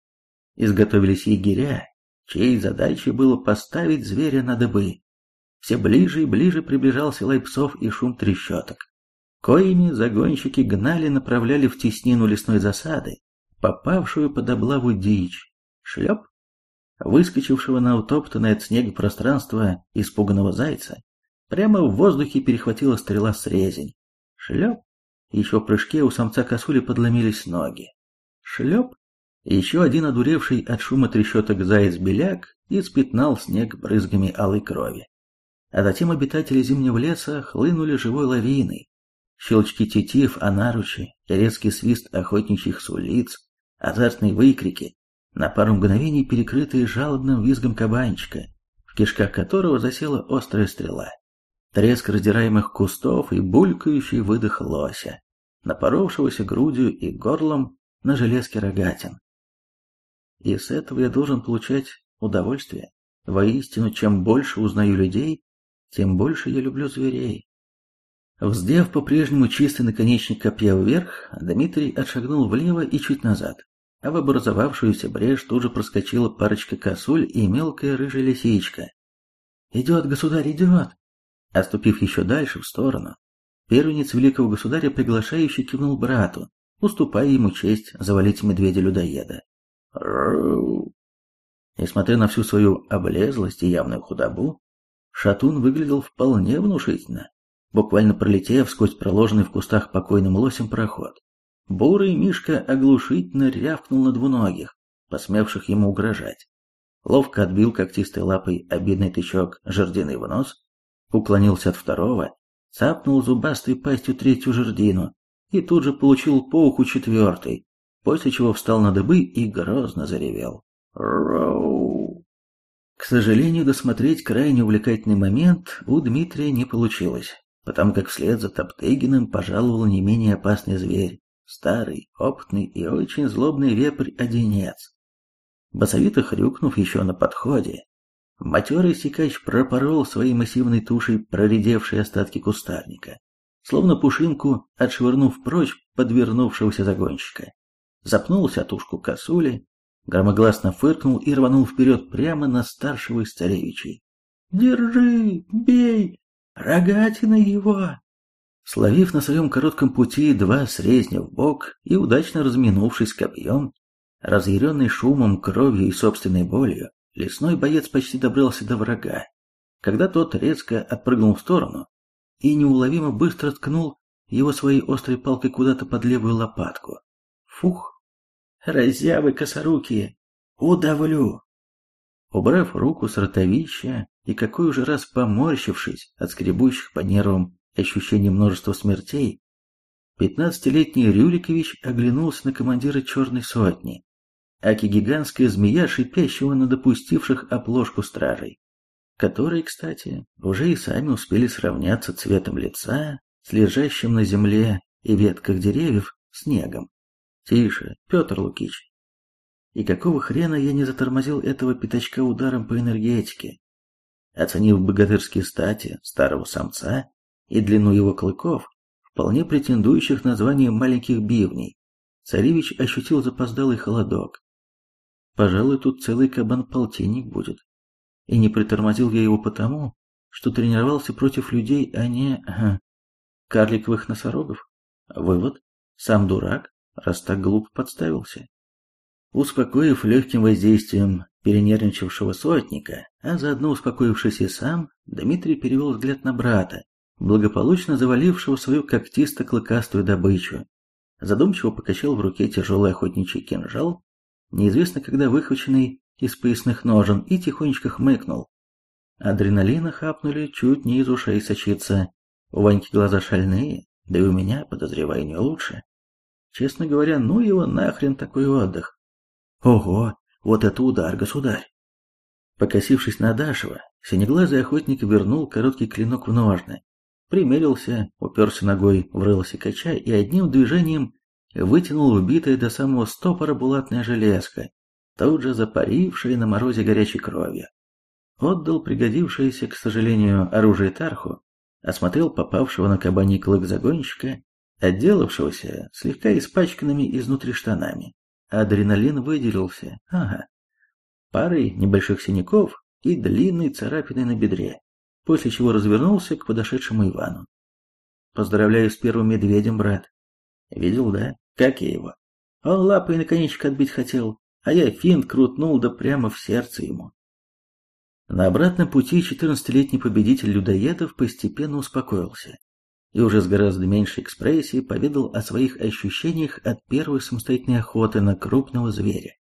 S1: Изготовились егеря, чьей задачей было поставить зверя на дыбы. Все ближе и ближе приближался лай псов и шум трещоток. Коими загонщики гнали, направляли в теснину лесной засады, попавшую под облаву дичь. Шлеп! Выскочившего на утоптанное от снега пространство испуганного зайца, прямо в воздухе перехватила стрела срезень. Шлеп! Еще в прыжке у самца косули подломились ноги. Шлеп! Еще один одуревший от шума трещоток заяц-беляк испятнал снег брызгами алой крови. А затем обитатели зимнего леса хлынули живой лавиной. Щелчки тетив о наручи, резкий свист охотничьих сулиц, азартные выкрики, на пару мгновений перекрытые жалобным визгом кабанчика, в кишках которого засела острая стрела, треск раздираемых кустов и булькающий выдох лося, напоровшегося грудью и горлом на железке рогатин. И с этого я должен получать удовольствие. Воистину, чем больше узнаю людей, тем больше я люблю зверей. Вздев по-прежнему чистый наконечник копья вверх, Дмитрий отшагнул влево и чуть назад, а в образовавшуюся брешь тут же проскочила парочка косуль и мелкая рыжая лисичка. «Идет, государь, идет!» Отступив еще дальше, в сторону, первенец великого государя приглашающий кивнул брату, уступая ему честь завалить медведя-людоеда. Несмотря на всю свою облезлость и явную худобу, Шатун выглядел вполне внушительно, буквально пролетев сквозь проложенный в кустах покойным лосем проход. Бурый Мишка оглушительно рявкнул на двуногих, посмевших ему угрожать. Ловко отбил когтистой лапой обидный тычок жердины в нос, уклонился от второго, цапнул зубастой пастью третью жердину и тут же получил по уху четвертый, после чего встал на дыбы и грозно заревел. Роу! К сожалению, досмотреть крайне увлекательный момент у Дмитрия не получилось, потому как вслед за Топтыгиным пожаловал не менее опасный зверь, старый, опытный и очень злобный вепрь-одинец. Басовито хрюкнув еще на подходе, матерый сикач пропорол своей массивной тушей проредевшие остатки кустарника, словно пушинку отшвырнув прочь подвернувшегося загонщика. Запнулся от ушку косули, громогласно фыркнул и рванул вперед прямо на старшего из царевичей. «Держи! Бей! Рогатина его!» Словив на своем коротком пути два срезня в бок и удачно разминувшись копьем, разъяренный шумом, кровью и собственной болью, лесной боец почти добрался до врага, когда тот резко отпрыгнул в сторону и неуловимо быстро ткнул его своей острой палкой куда-то под левую лопатку. Фух! Разявы косорукие! Удавлю! Убрав руку с ротовища и какой уже раз поморщившись от скребущих по нервам ощущение множества смертей, пятнадцатилетний Рюрикович оглянулся на командира черной сотни, аки гигантская змея, шипящего на допустивших оплошку стражей, которые, кстати, уже и сами успели сравняться цветом лица с лежащим на земле и ветках деревьев снегом. Тише, Петр Лукич. И какого хрена я не затормозил этого пятачка ударом по энергетике? Оценив богатырские стати старого самца, и длину его клыков, вполне претендующих на звание маленьких бивней, царевич ощутил запоздалый холодок. Пожалуй, тут целый кабан-полтинник будет. И не притормозил я его потому, что тренировался против людей, а не... Ага, карликовых носорогов. Вывод. Сам дурак, раз так глупо подставился. Успокоив легким воздействием перенервничавшего сотника, а заодно успокоившись и сам, Дмитрий перевел взгляд на брата, благополучно завалившего свою когтисто-клыкастую добычу. задумчиво покачал в руке тяжелый охотничий кинжал, неизвестно когда выхваченный из поясных ножен, и тихонечко хмыкнул. Адреналина хапнули, чуть не из ушей сочится. У Ваньки глаза шальные, да и у меня, подозреваю, не лучше. Честно говоря, ну его нахрен такой отдых. Ого, вот это удар, государь! Покосившись на Дашева, синеглазый охотник вернул короткий клинок в ножны, примерился, уперся ногой в рыло секача и одним движением вытянул убитое до самого стопора булатное железко, тут же запарившее на морозе горячей кровью. Отдал пригодившееся, к сожалению, оружие Тарху, осмотрел попавшего на кабаний клык загонщика, отделавшегося слегка испачканными изнутри штанами. Адреналин выделился, ага, парой небольших синяков и длинной царапиной на бедре, после чего развернулся к подошедшему Ивану. «Поздравляю с первым медведем, брат. Видел, да? Как я его? Он лапой наконечек отбить хотел, а я финт крутнул да прямо в сердце ему. На обратном пути четырнадцатилетний победитель людоедов постепенно успокоился и уже с гораздо меньшей экспрессией поведал о своих ощущениях от первой самостоятельной охоты на крупного зверя.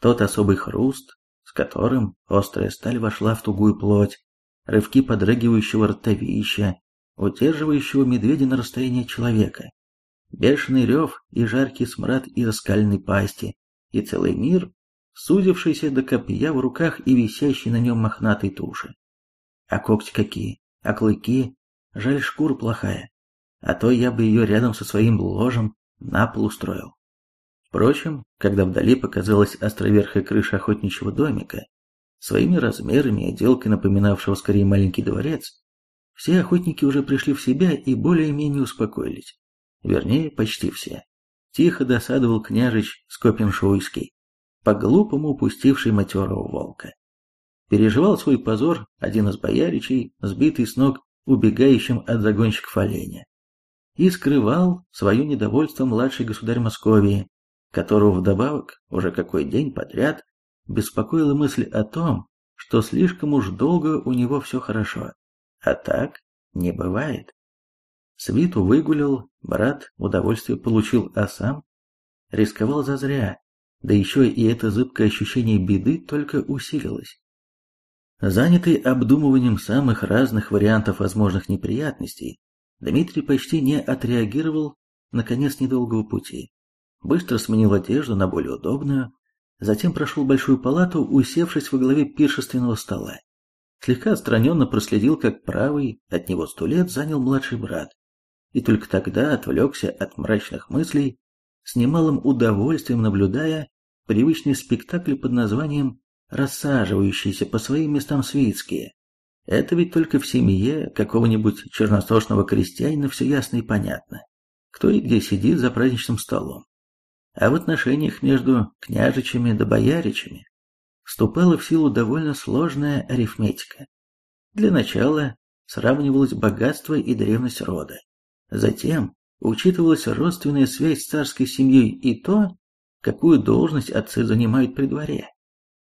S1: Тот особый хруст, с которым острая сталь вошла в тугую плоть, рывки подрагивающего ртовища, удерживающего медведя на расстоянии человека, бешеный рев и жаркий смрад из скальной пасти, и целый мир, сузившийся до копья в руках и висящий на нем мохнатой туши. А когти какие, а клыки, жаль шкура плохая, а то я бы ее рядом со своим ложем на пол устроил. Впрочем, когда вдали показалась островерхая крыша охотничьего домика, своими размерами и отделкой напоминавшего скорее маленький дворец, все охотники уже пришли в себя и более-менее успокоились. Вернее, почти все. Тихо досадовал княжич Скопеншуйский, по-глупому упустивший матерого волка. Переживал свой позор один из бояричей, сбитый с ног убегающим от загонщиков оленя. И скрывал свое недовольство младший государь Московии, которого вдобавок уже какой день подряд беспокоила мысль о том, что слишком уж долго у него все хорошо, а так не бывает. Свиту выгулял, брат удовольствие получил, а сам рисковал зазря, да еще и это зыбкое ощущение беды только усилилось. Занятый обдумыванием самых разных вариантов возможных неприятностей, Дмитрий почти не отреагировал на конец недолгого пути. Быстро сменил одежду на более удобную, затем прошел большую палату, усевшись во главе пиршественного стола. Слегка отстраненно проследил, как правый от него сто лет занял младший брат, и только тогда отвлекся от мрачных мыслей, с немалым удовольствием наблюдая привычный спектакль под названием «Рассаживающиеся по своим местам свитские». Это ведь только в семье какого-нибудь черносошного крестьянина все ясно и понятно, кто и где сидит за праздничным столом а в отношениях между княжичами да бояричами вступала в силу довольно сложная арифметика. Для начала сравнивалось богатство и древность рода. Затем учитывалась родственная связь с царской семьей и то, какую должность отцы занимают при дворе.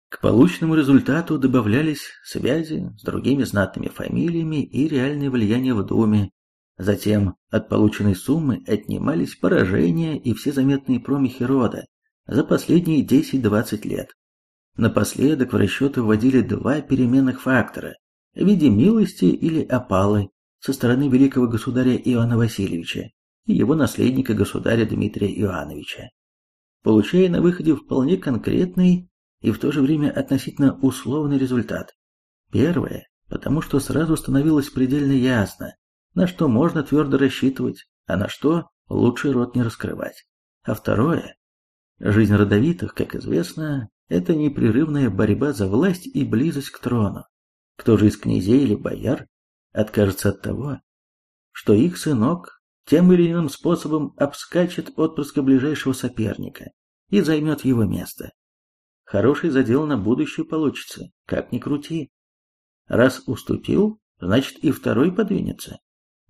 S1: К полученному результату добавлялись связи с другими знатными фамилиями и реальное влияние в доме, Затем от полученной суммы отнимались поражения и все заметные промахи рода за последние 10-20 лет. Напоследок в расчеты вводили два переменных фактора в виде милости или опалы со стороны великого государя Иоанна Васильевича и его наследника государя Дмитрия Иоанновича, получая на выходе вполне конкретный и в то же время относительно условный результат. Первое, потому что сразу становилось предельно ясно, на что можно твердо рассчитывать, а на что лучше рот не раскрывать. А второе, жизнь родовитых, как известно, это непрерывная борьба за власть и близость к трону. Кто же из князей или бояр откажется от того, что их сынок тем или иным способом обскачет отпрыска ближайшего соперника и займет его место. Хороший задел на будущее получится, как ни крути. Раз уступил, значит и второй подвинется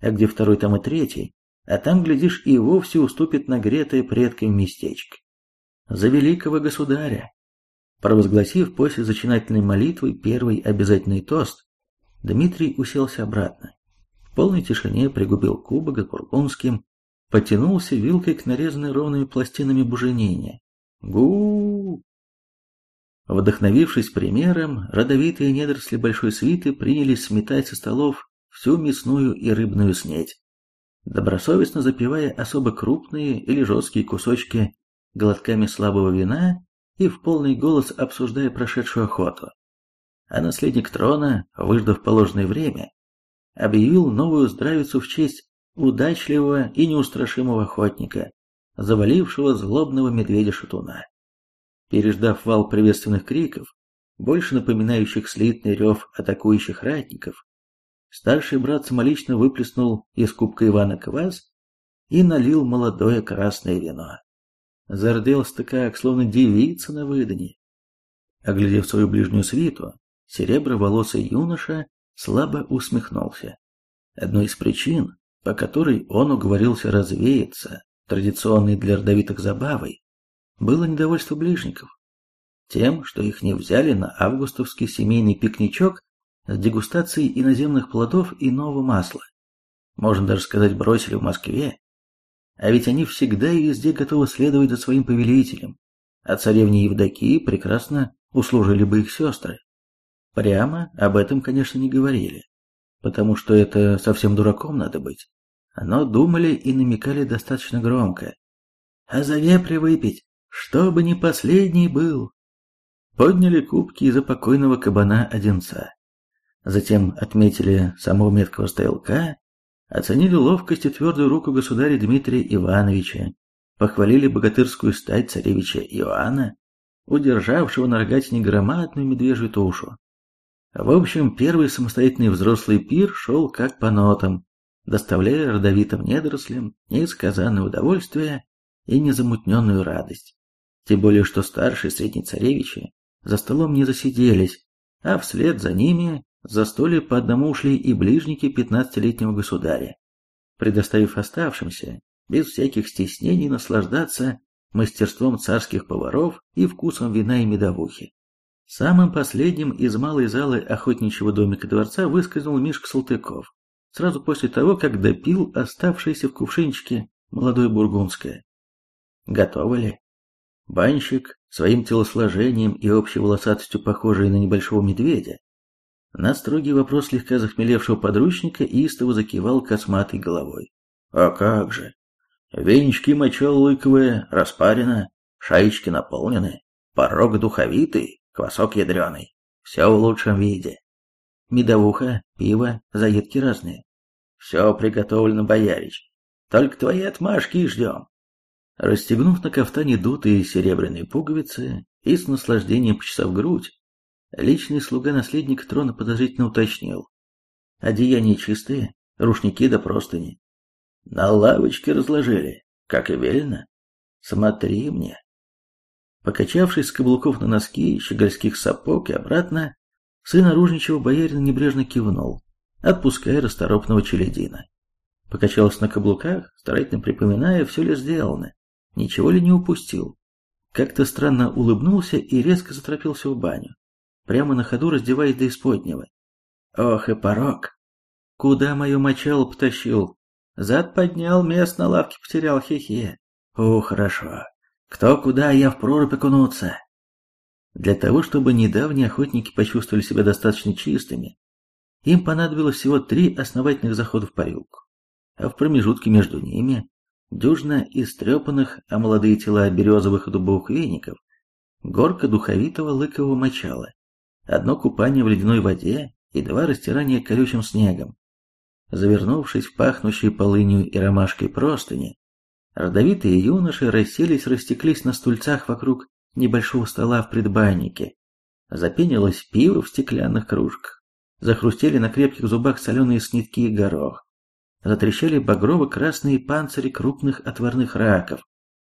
S1: а где второй, там и третий, а там, глядишь, и вовсе уступит нагретое предками местечко. За великого государя! Провозгласив после зачинательной молитвы первый обязательный тост, Дмитрий уселся обратно. В полной тишине пригубил кубок бургундским, потянулся вилкой к нарезанной ровными пластинами буженине. гу Вдохновившись примером, родовитые недоросли большой свиты принялись сметать со столов всю мясную и рыбную снеть, добросовестно запивая особо крупные или жесткие кусочки глотками слабого вина и в полный голос обсуждая прошедшую охоту. А наследник трона, выждав положенное время, объявил новую здравицу в честь удачливого и неустрашимого охотника, завалившего злобного медведя-шатуна. Переждав вал приветственных криков, больше напоминающих слитный рев атакующих ратников, старший брат самолично выплеснул из кубка Ивана квас и налил молодое красное вино. Зарделся как, словно девица на выдане. Оглядев свою ближнюю свиту, сереброволосый юноша слабо усмехнулся. Одной из причин, по которой он уговорился развеяться, традиционной для родовитых забавой, было недовольство ближников. Тем, что их не взяли на августовский семейный пикничок с дегустацией иноземных плодов и нового масла. Можно даже сказать, бросили в Москве. А ведь они всегда и везде готовы следовать за своим повелителем, а царевне Евдокии прекрасно услужили бы их сестры. Прямо об этом, конечно, не говорили, потому что это совсем дураком надо быть. Но думали и намекали достаточно громко. «А за вепря выпить, чтобы не последний был!» Подняли кубки из-за покойного кабана-одинца. Затем отметили самого меткого стрелка, оценили ловкость и твердую руку государя Дмитрия Ивановича, похвалили богатырскую стать царевича Иоанна, удержавшего на рогатине громадную медвежью тушу. В общем, первый самостоятельный взрослый пир шел как по нотам, доставляя родовитым недорослям несказанное удовольствие и незамутненную радость. Тем более, что старшие средние царевичи за столом не засиделись, а вслед за ними за столе по одному ушли и ближники пятнадцатилетнего государя, предоставив оставшимся, без всяких стеснений, наслаждаться мастерством царских поваров и вкусом вина и медовухи. Самым последним из малой залы охотничьего домика дворца выскользнул Мишка Салтыков, сразу после того, как допил оставшееся в кувшинчике молодое бургундское. Готовы ли? Банщик, своим телосложением и общей волосатостью похожий на небольшого медведя, на строгий вопрос слегка захмелевшего подручника истово закивал косматой головой. «А как же! Венички мочал лыковые, распарено, шаечки наполнены, порог духовитый, квасок ядреный. Все в лучшем виде. Медовуха, пиво, заедки разные. Все приготовлено, боярич. Только твои отмашки и ждем». Расстегнув на кафтане дутые серебряные пуговицы и с наслаждением почесав грудь, Личный слуга наследника трона подозрительно уточнил. Одеяния чистые, рушники да простыни. На лавочке разложили, как и велено. Смотри мне. Покачавшись с каблуков на носки, щегольских сапог и обратно, сын оружничего боярина небрежно кивнул, отпуская расторопного челядина. Покачался на каблуках, старательно припоминая, все ли сделано, ничего ли не упустил. Как-то странно улыбнулся и резко заторопился в баню прямо на ходу раздеваясь до исподнего. Ох и порог! Куда мою мочалу потащил? Зад поднял, мест на лавке потерял, хе-хе. О, хорошо. Кто куда, я в прорубь окунуться. Для того, чтобы недавние охотники почувствовали себя достаточно чистыми, им понадобилось всего три основательных захода в парилку. А в промежутке между ними дюжина истрепанных, а молодые тела березовых и дубовых веников, горка духовитого лыкового мочала, одно купание в ледяной воде и два растирания колючим снегом. Завернувшись в пахнущие полынью и ромашкой простыни, родовитые юноши расселись, растеклись на стульцах вокруг небольшого стола в предбаннике. Запенилось пиво в стеклянных кружках, захрустели на крепких зубах соленые снитки и горох, затрещали багрово-красные панцири крупных отварных раков,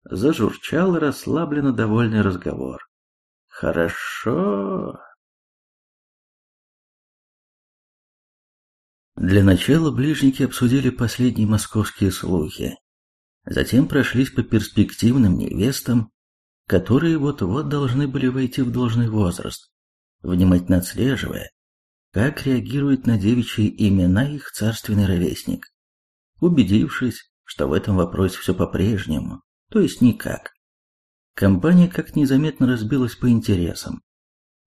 S1: зажурчал расслабленно довольный разговор. «Хорошо!» Для начала ближники обсудили последние московские слухи. Затем прошлись по перспективным невестам, которые вот-вот должны были войти в должный возраст, внимательно отслеживая, как реагирует на девичьи имена их царственный ровесник. Убедившись, что в этом вопросе все по-прежнему, то есть никак. Компания как незаметно разбилась по интересам.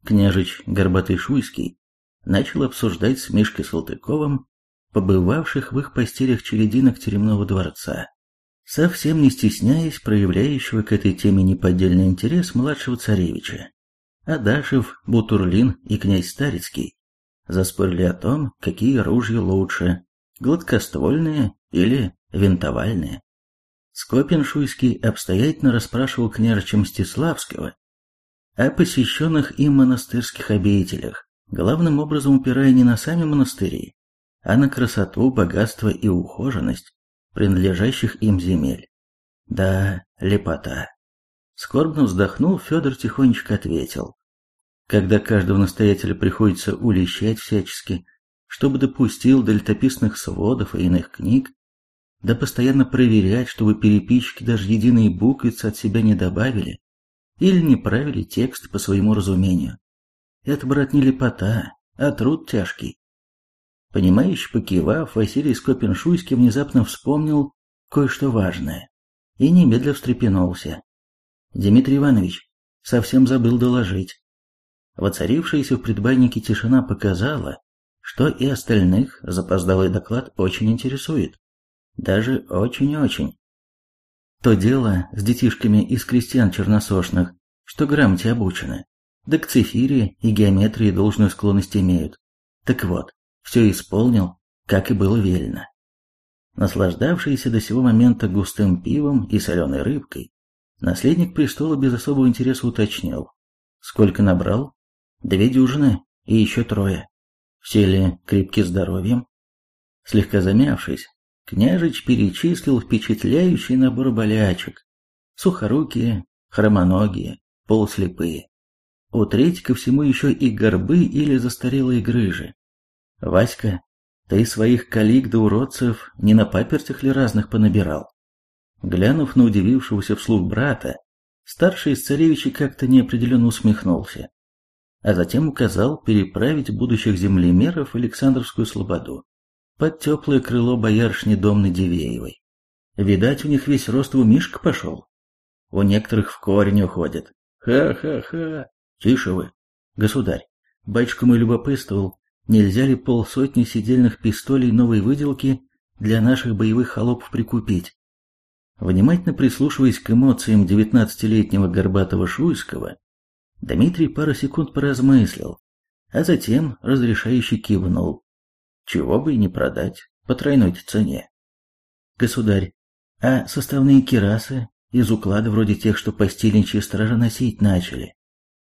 S1: Княжич Горбатый Шуйский начал обсуждать с Мишкой Салтыковым побывавших в их постелях черединок Теремного дворца, совсем не стесняясь проявляющего к этой теме неподдельный интерес младшего царевича. Адашев, Бутурлин и князь Старицкий заспорили о том, какие ружья лучше, гладкоствольные или винтовальные. Скопин Шуйский обстоятельно расспрашивал княжича Мстиславского о посещенных им монастырских обителях, главным образом упирая не на сами монастыри, а на красоту, богатство и ухоженность принадлежащих им земель. Да, лепота. Скорбно вздохнул, Федор тихонечко ответил. Когда каждого настоятеля приходится улещать всячески, чтобы допустил до летописных сводов и иных книг, да постоянно проверять, чтобы переписчики даже единые буквицы от себя не добавили или не правили текст по своему разумению. Это, брат, не лепота, а труд тяжкий. Понимающий покивав, Василий Скопин-Шуйский внезапно вспомнил кое-что важное и немедля встрепенулся. Дмитрий Иванович совсем забыл доложить. Воцарившаяся в предбаннике тишина показала, что и остальных запоздалый доклад очень интересует. Даже очень-очень. То дело с детишками из крестьян черносошных, что грамоте обучены, да к цифире и геометрии должную склонность имеют. Так вот, все исполнил, как и было велено. Наслаждавшийся до сего момента густым пивом и соленой рыбкой, наследник престола без особого интереса уточнил. Сколько набрал? Две дюжины и еще трое. Все ли крепки здоровьем? Слегка замявшись, княжич перечислил впечатляющий набор болячек. Сухорукие, хромоногие, полуслепые. У треть ко всему еще и горбы или застарелые грыжи. Васька, ты своих коллег да уродцев не на папертях ли разных понабирал? Глянув на удивившегося вслух брата, старший из царевичей как-то неопределенно усмехнулся а затем указал переправить будущих землемеров в Александровскую Слободу под теплое крыло боярышни Домны Дивеевой. Видать, у них весь рост у Мишка пошел. У некоторых в корень уходит. Ха-ха-ха. Тише вы. Государь, батюшка мой любопытствовал, нельзя ли полсотни сидельных пистолей новой выделки для наших боевых холопов прикупить. Внимательно прислушиваясь к эмоциям девятнадцатилетнего горбатого Шуйского, Дмитрий пару секунд поразмыслил, а затем разрешающе кивнул. Чего бы и не продать по тройной цене. Государь, а составные кирасы из уклада вроде тех, что постельничьи стражи носить начали?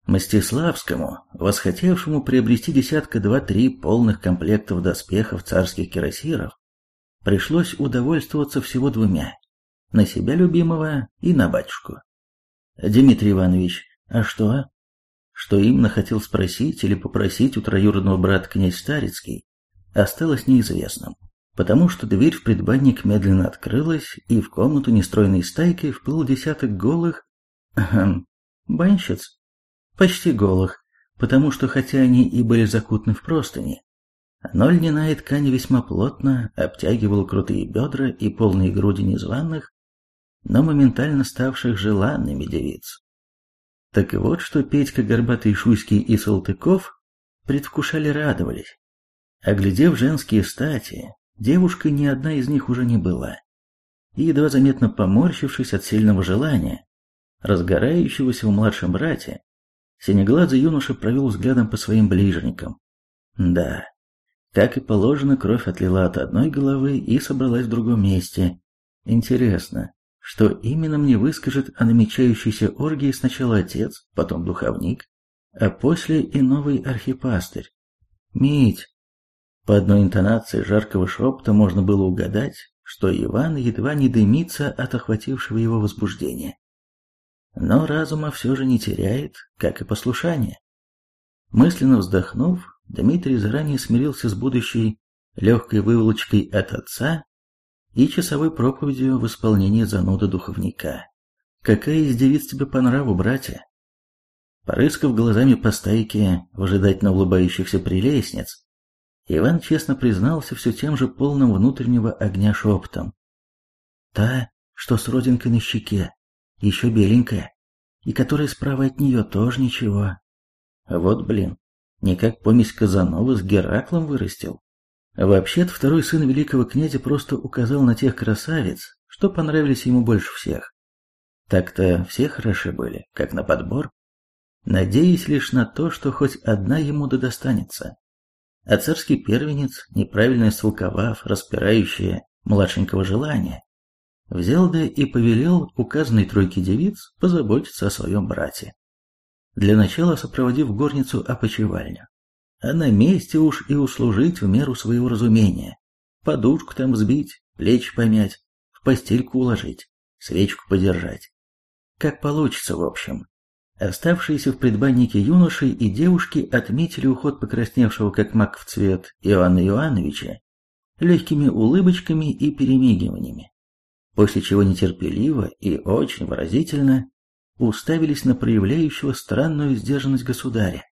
S1: Мстиславскому, восхотевшему приобрести десятка два-три полных комплектов доспехов царских кирасиров, пришлось удовольствоваться всего двумя. На себя любимого и на батюшку. Дмитрий Иванович, а что? Что именно хотел спросить или попросить у троюродного брата князь Старицкий, осталось неизвестным, потому что дверь в предбанник медленно открылась, и в комнату нестройной стайкой вплыл десяток голых... Банщиц? Почти голых, потому что хотя они и были закутаны в простыни, но льняная ткань весьма плотно обтягивала крутые бедра и полные груди незваных, но моментально ставших желанными девиц. Так вот, что Петька, Горбатый, Шуйский и Салтыков предвкушали радовались. Оглядев женские стати, девушка ни одна из них уже не была. И едва заметно поморщившись от сильного желания, разгорающегося в младшем брате, синеглазый юноша провел взглядом по своим ближникам. Да, как и положено, кровь отлила от одной головы и собралась в другом месте. Интересно, что именно мне выскажет о намечающейся оргии сначала отец, потом духовник, а после и новый архипастырь. Мить! По одной интонации жаркого шепота можно было угадать, что Иван едва не дымится от охватившего его возбуждения. Но разума все же не теряет, как и послушание. Мысленно вздохнув, Дмитрий заранее смирился с будущей легкой выволочкой от отца и часовой проповедью в исполнении зануда духовника. Какая из девиц тебе по нраву, братья? Порыскав глазами по стайке выжидательно улыбающихся прелестниц, Иван честно признался все тем же полным внутреннего огня шепотом. Та, что с родинкой на щеке, еще беленькая, и которая справа от нее тоже ничего. Вот блин, не как помесь Казанова с Гераклом вырастил. Вообще-то второй сын великого князя просто указал на тех красавиц, что понравились ему больше всех. Так-то все хороши были, как на подбор, надеясь лишь на то, что хоть одна ему да достанется. А царский первенец, неправильно истолковав распирающее младшенького желания, взял да и повелел указанной тройке девиц позаботиться о своем брате. Для начала сопроводив горницу опочивальню, а на месте уж и услужить в меру своего разумения, подушку там сбить, плечи помять, в постельку уложить, свечку подержать. Как получится, в общем. Оставшиеся в предбаннике юноши и девушки отметили уход покрасневшего как мак в цвет Иоанна Иоанновича легкими улыбочками и перемигиваниями после чего нетерпеливо и очень выразительно уставились на проявляющего странную сдержанность государя.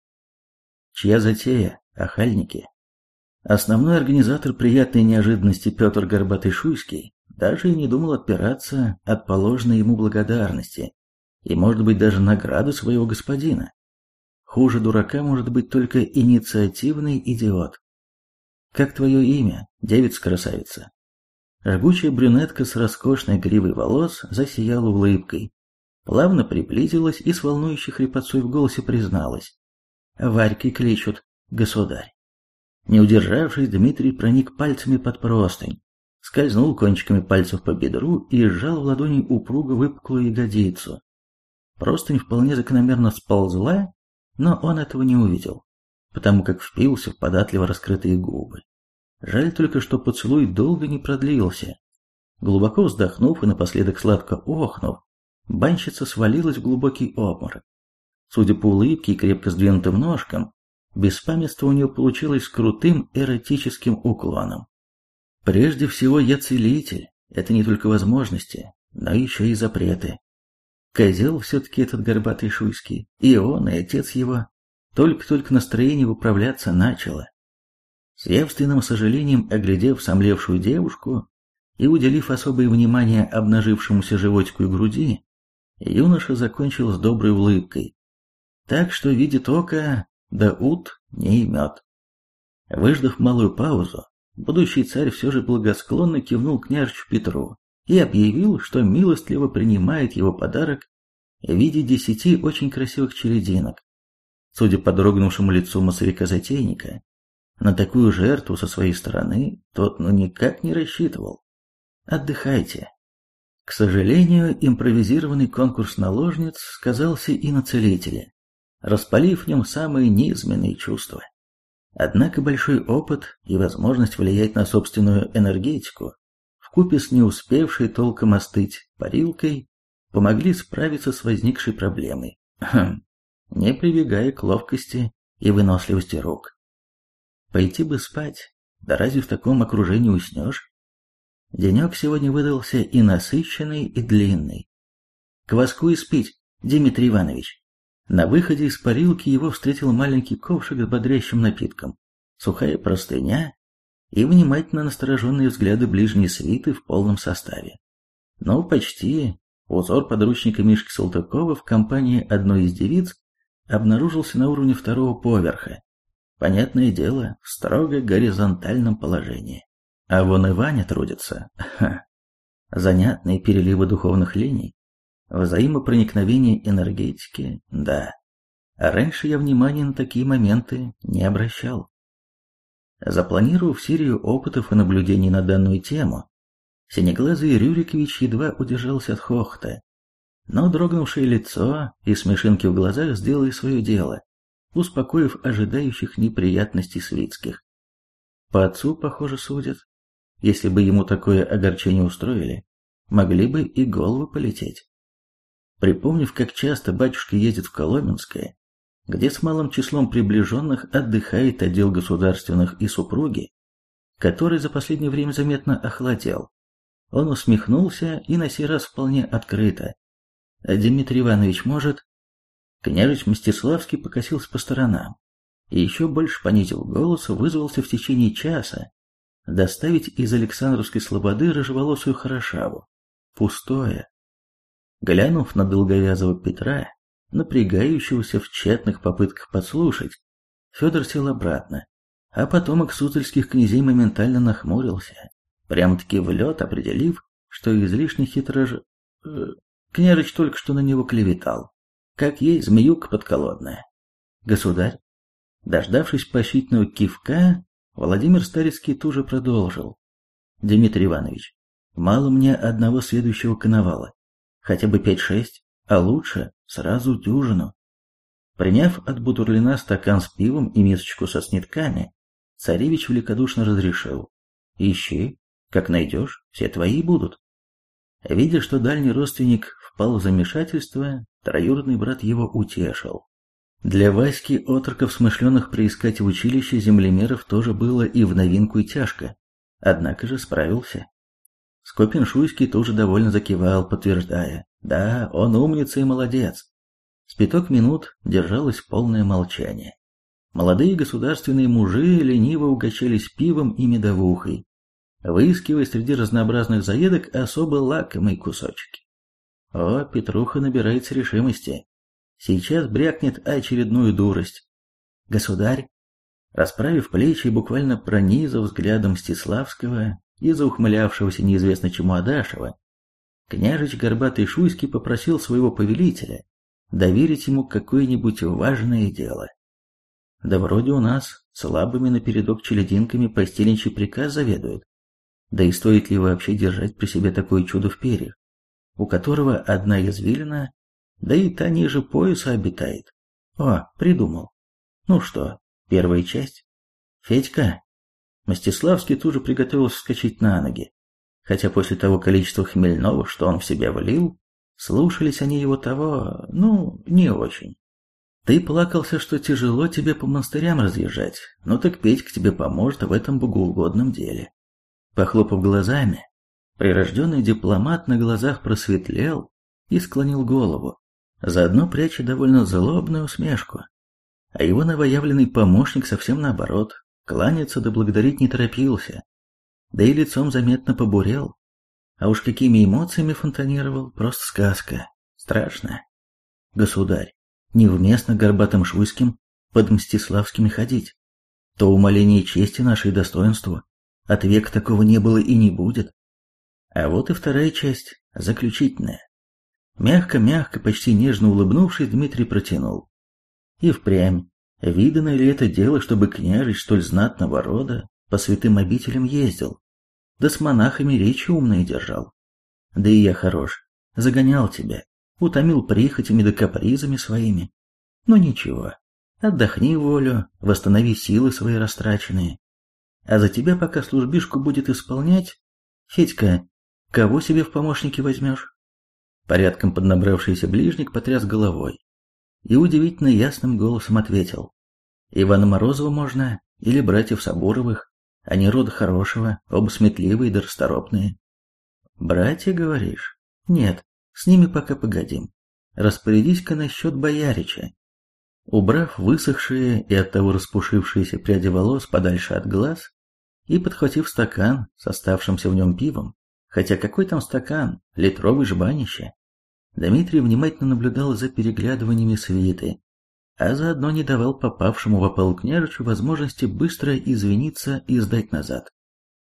S1: Чья затея, охальники? Основной организатор приятной неожиданности Петр Горбатый-Шуйский даже и не думал отпираться от положенной ему благодарности и, может быть, даже награды своего господина. Хуже дурака может быть только инициативный идиот. Как твое имя, девица-красавица? Жгучая брюнетка с роскошной гривой волос засияла улыбкой, плавно приблизилась и с волнующей хрипотцой в голосе призналась. «Варькой кличут, государь». Не удержавшись, Дмитрий проник пальцами под простынь, скользнул кончиками пальцев по бедру и сжал в ладони упруго выпуклую ягодицу. Простынь вполне закономерно сползла, но он этого не увидел, потому как впился в податливо раскрытые губы. Жаль только, что поцелуй долго не продлился. Глубоко вздохнув и напоследок сладко охнув, банщица свалилась в глубокий обморок. Судя по улыбке и крепко сдвинутым ножкам, беспамятство у нее получилось с крутым эротическим уклоном. Прежде всего, я целитель. Это не только возможности, но еще и запреты. Козел все-таки этот горбатый шуйский, и он, и отец его. Только-только настроение управляться начало. С явственным сожалением оглядев сомлевшую девушку и уделив особое внимание обнажившемуся животику и груди, юноша закончил с доброй улыбкой. Так что видит око, да ут не имет. Выждав малую паузу, будущий царь все же благосклонно кивнул княжичу Петру и объявил, что милостливо принимает его подарок в виде десяти очень красивых черединок. Судя по дрогнувшему лицу массовика-затейника, на такую жертву со своей стороны тот ну никак не рассчитывал. Отдыхайте. К сожалению, импровизированный конкурс наложниц сказался и на целителе, распалив в нем самые низменные чувства. Однако большой опыт и возможность влиять на собственную энергетику, вкупе с не успевшей толком остыть парилкой, помогли справиться с возникшей проблемой, хм, не прибегая к ловкости и выносливости рук. Пойти бы спать, да разве в таком окружении уснешь? Денек сегодня выдался и насыщенный, и длинный. Кваску и спить, Дмитрий Иванович. На выходе из парилки его встретил маленький ковшик с бодрящим напитком, сухая простыня и внимательно настороженные взгляды ближней свиты в полном составе. Ну, почти. Узор подручника Мишки Салтыкова в компании одной из девиц обнаружился на уровне второго поверха, Понятное дело, в строго горизонтальном положении. А вон и Ваня трудится. Ха. Занятные переливы духовных линий, взаимопроникновение энергетики, да. А раньше я внимания на такие моменты не обращал. Запланировав серию опытов и наблюдений на данную тему, синеглазый Рюрикович едва удержался от хохота. Но дрогнувшее лицо и смешинки в глазах сделали свое дело успокоив ожидающих неприятностей Свицких. По отцу, похоже, судят. Если бы ему такое огорчение устроили, могли бы и головы полететь. Припомнив, как часто батюшка ездит в Коломенское, где с малым числом приближенных отдыхает отдел государственных и супруги, который за последнее время заметно охладел, он усмехнулся и на сей раз вполне открыто. «Дмитрий Иванович, может...» Княжич Мстиславский покосился по сторонам и еще больше понизил голос, вызвался в течение часа доставить из Александровской слободы рыжеволосую хорошаву, пустое. Глянув на долговязого Петра, напрягающегося в тщетных попытках подслушать, Федор сел обратно, а потомок суздальских князей моментально нахмурился, прям-таки в лед определив, что излишне хитрож... Э, княжич только что на него клеветал, как ей змеюка подколодная. Государь, дождавшись поощрительного кивка, Владимир Старицкий тоже продолжил. Дмитрий Иванович, мало мне одного следующего коновала, хотя бы пять-шесть, а лучше сразу дюжину. Приняв от Бутурлина стакан с пивом и мисочку со снитками, царевич великодушно разрешил. «Ищи, как найдешь, все твои будут». Видя, что дальний родственник впал в замешательство, троюродный брат его утешил. Для Васьки отроков смышленых приискать в училище землемеров тоже было и в новинку и тяжко, однако же справился. Скопин-Шуйский тоже довольно закивал, подтверждая, да, он умница и молодец. С пяток минут держалось полное молчание. Молодые государственные мужи лениво угощались пивом и медовухой, выискивая среди разнообразных заедок особо лакомые кусочки. О, Петруха набирается решимости. Сейчас брякнет очередную дурость. Государь, расправив плечи и буквально пронизав взглядом Стиславского и заухмылявшегося неизвестно чему Адашева, княжич Горбатый Шуйский попросил своего повелителя доверить ему какое-нибудь важное дело. Да вроде у нас слабыми напередок челядинками постельничий приказ заведует. Да и стоит ли вообще держать при себе такое чудо в перьях, у которого одна извилина, да и та ниже пояса обитает. О, придумал. Ну что, первая часть? Федька? Мстиславский тут же приготовился вскочить на ноги, хотя после того количества хмельного, что он в себя влил, слушались они его того, ну, не очень. Ты плакался, что тяжело тебе по монастырям разъезжать, но так Петька тебе поможет в этом богоугодном деле. Похлопав глазами, прирожденный дипломат на глазах просветлел и склонил голову, заодно пряча довольно злобную усмешку. А его новоявленный помощник совсем наоборот, кланяться да благодарить не торопился, да и лицом заметно побурел. А уж какими эмоциями фонтанировал, просто сказка, страшная. Государь, невместно горбатым шуйским под Мстиславскими ходить. То умоление чести нашей достоинству. От века такого не было и не будет. А вот и вторая часть, заключительная. Мягко-мягко, почти нежно улыбнувшись, Дмитрий протянул. И впрямь, видано ли это дело, чтобы княжич столь знатного рода по святым обителям ездил, да с монахами речи умные держал. Да и я хорош, загонял тебя, утомил прихотями да капризами своими. Но ничего, отдохни волю, восстанови силы свои растраченные. А за тебя пока службишку будет исполнять, Федька, кого себе в помощники возьмешь? Порядком поднабравшийся ближник потряс головой и удивительно ясным голосом ответил. Ивана Морозова можно, или братьев Сабуровых, они рода хорошего, оба сметливые да расторопные. Братья, говоришь? Нет, с ними пока погодим. Распорядись-ка насчет боярича. Убрав высохшие и оттого распушившиеся пряди волос подальше от глаз и подхватив стакан с оставшимся в нем пивом, хотя какой там стакан, литровый жбанище, Дмитрий внимательно наблюдал за переглядываниями свиты, а заодно не давал попавшему в опал княжичу возможности быстро извиниться и сдать назад.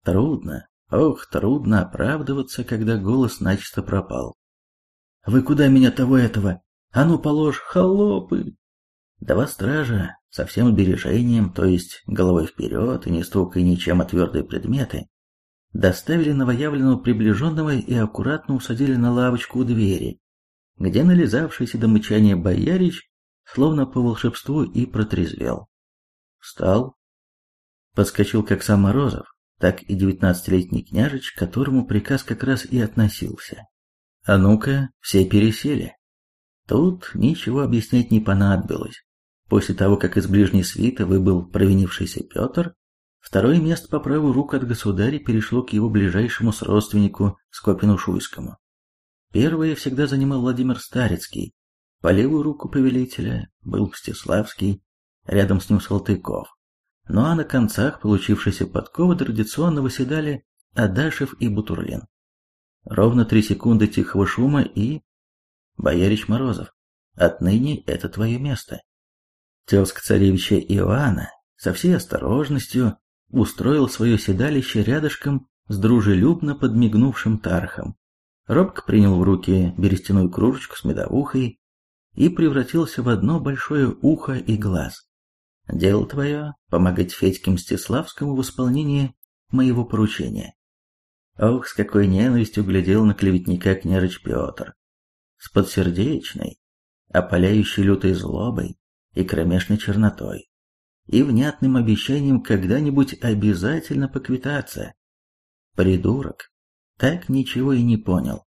S1: Трудно, ох, трудно оправдываться, когда голос начисто пропал. Вы куда меня того этого? А ну положь, холопы!» Два стража, со всем бережением, то есть головой вперед и не стукая ничем о твердые предметы, доставили новоявленного приближенного и аккуратно усадили на лавочку у двери, где нализавшийся до мычания боярич, словно по волшебству, и протрезвел. Встал, подскочил как сам Морозов, так и девятнадцатилетний княжич, к которому приказ как раз и относился. А ну-ка, все пересели. Тут ничего объяснять не понадобилось. После того, как из ближней свиты выбыл провинившийся Петр, второе место по правую руку от государя перешло к его ближайшему сродственнику Скопину Шуйскому. Первое всегда занимал Владимир Старицкий, по левую руку повелителя был Мстиславский, рядом с ним Салтыков. Ну а на концах получившейся подковы традиционно выседали Адашев и Бутурлин. Ровно три секунды тихого шума и... Боярич Морозов, отныне это твое место. Тезка царевича Иоанна со всей осторожностью устроил свое седалище рядышком с дружелюбно подмигнувшим тархом. Робко принял в руки берестяную кружечку с медовухой и превратился в одно большое ухо и глаз. Дело твое — помогать Федьке Мстиславскому в исполнении моего поручения. Ох, с какой ненавистью глядел на клеветника княжич Петр. С подсердечной, опаляющей лютой злобой и кромешной чернотой, и внятным обещанием когда-нибудь обязательно поквитаться. Придурок, так ничего и не понял.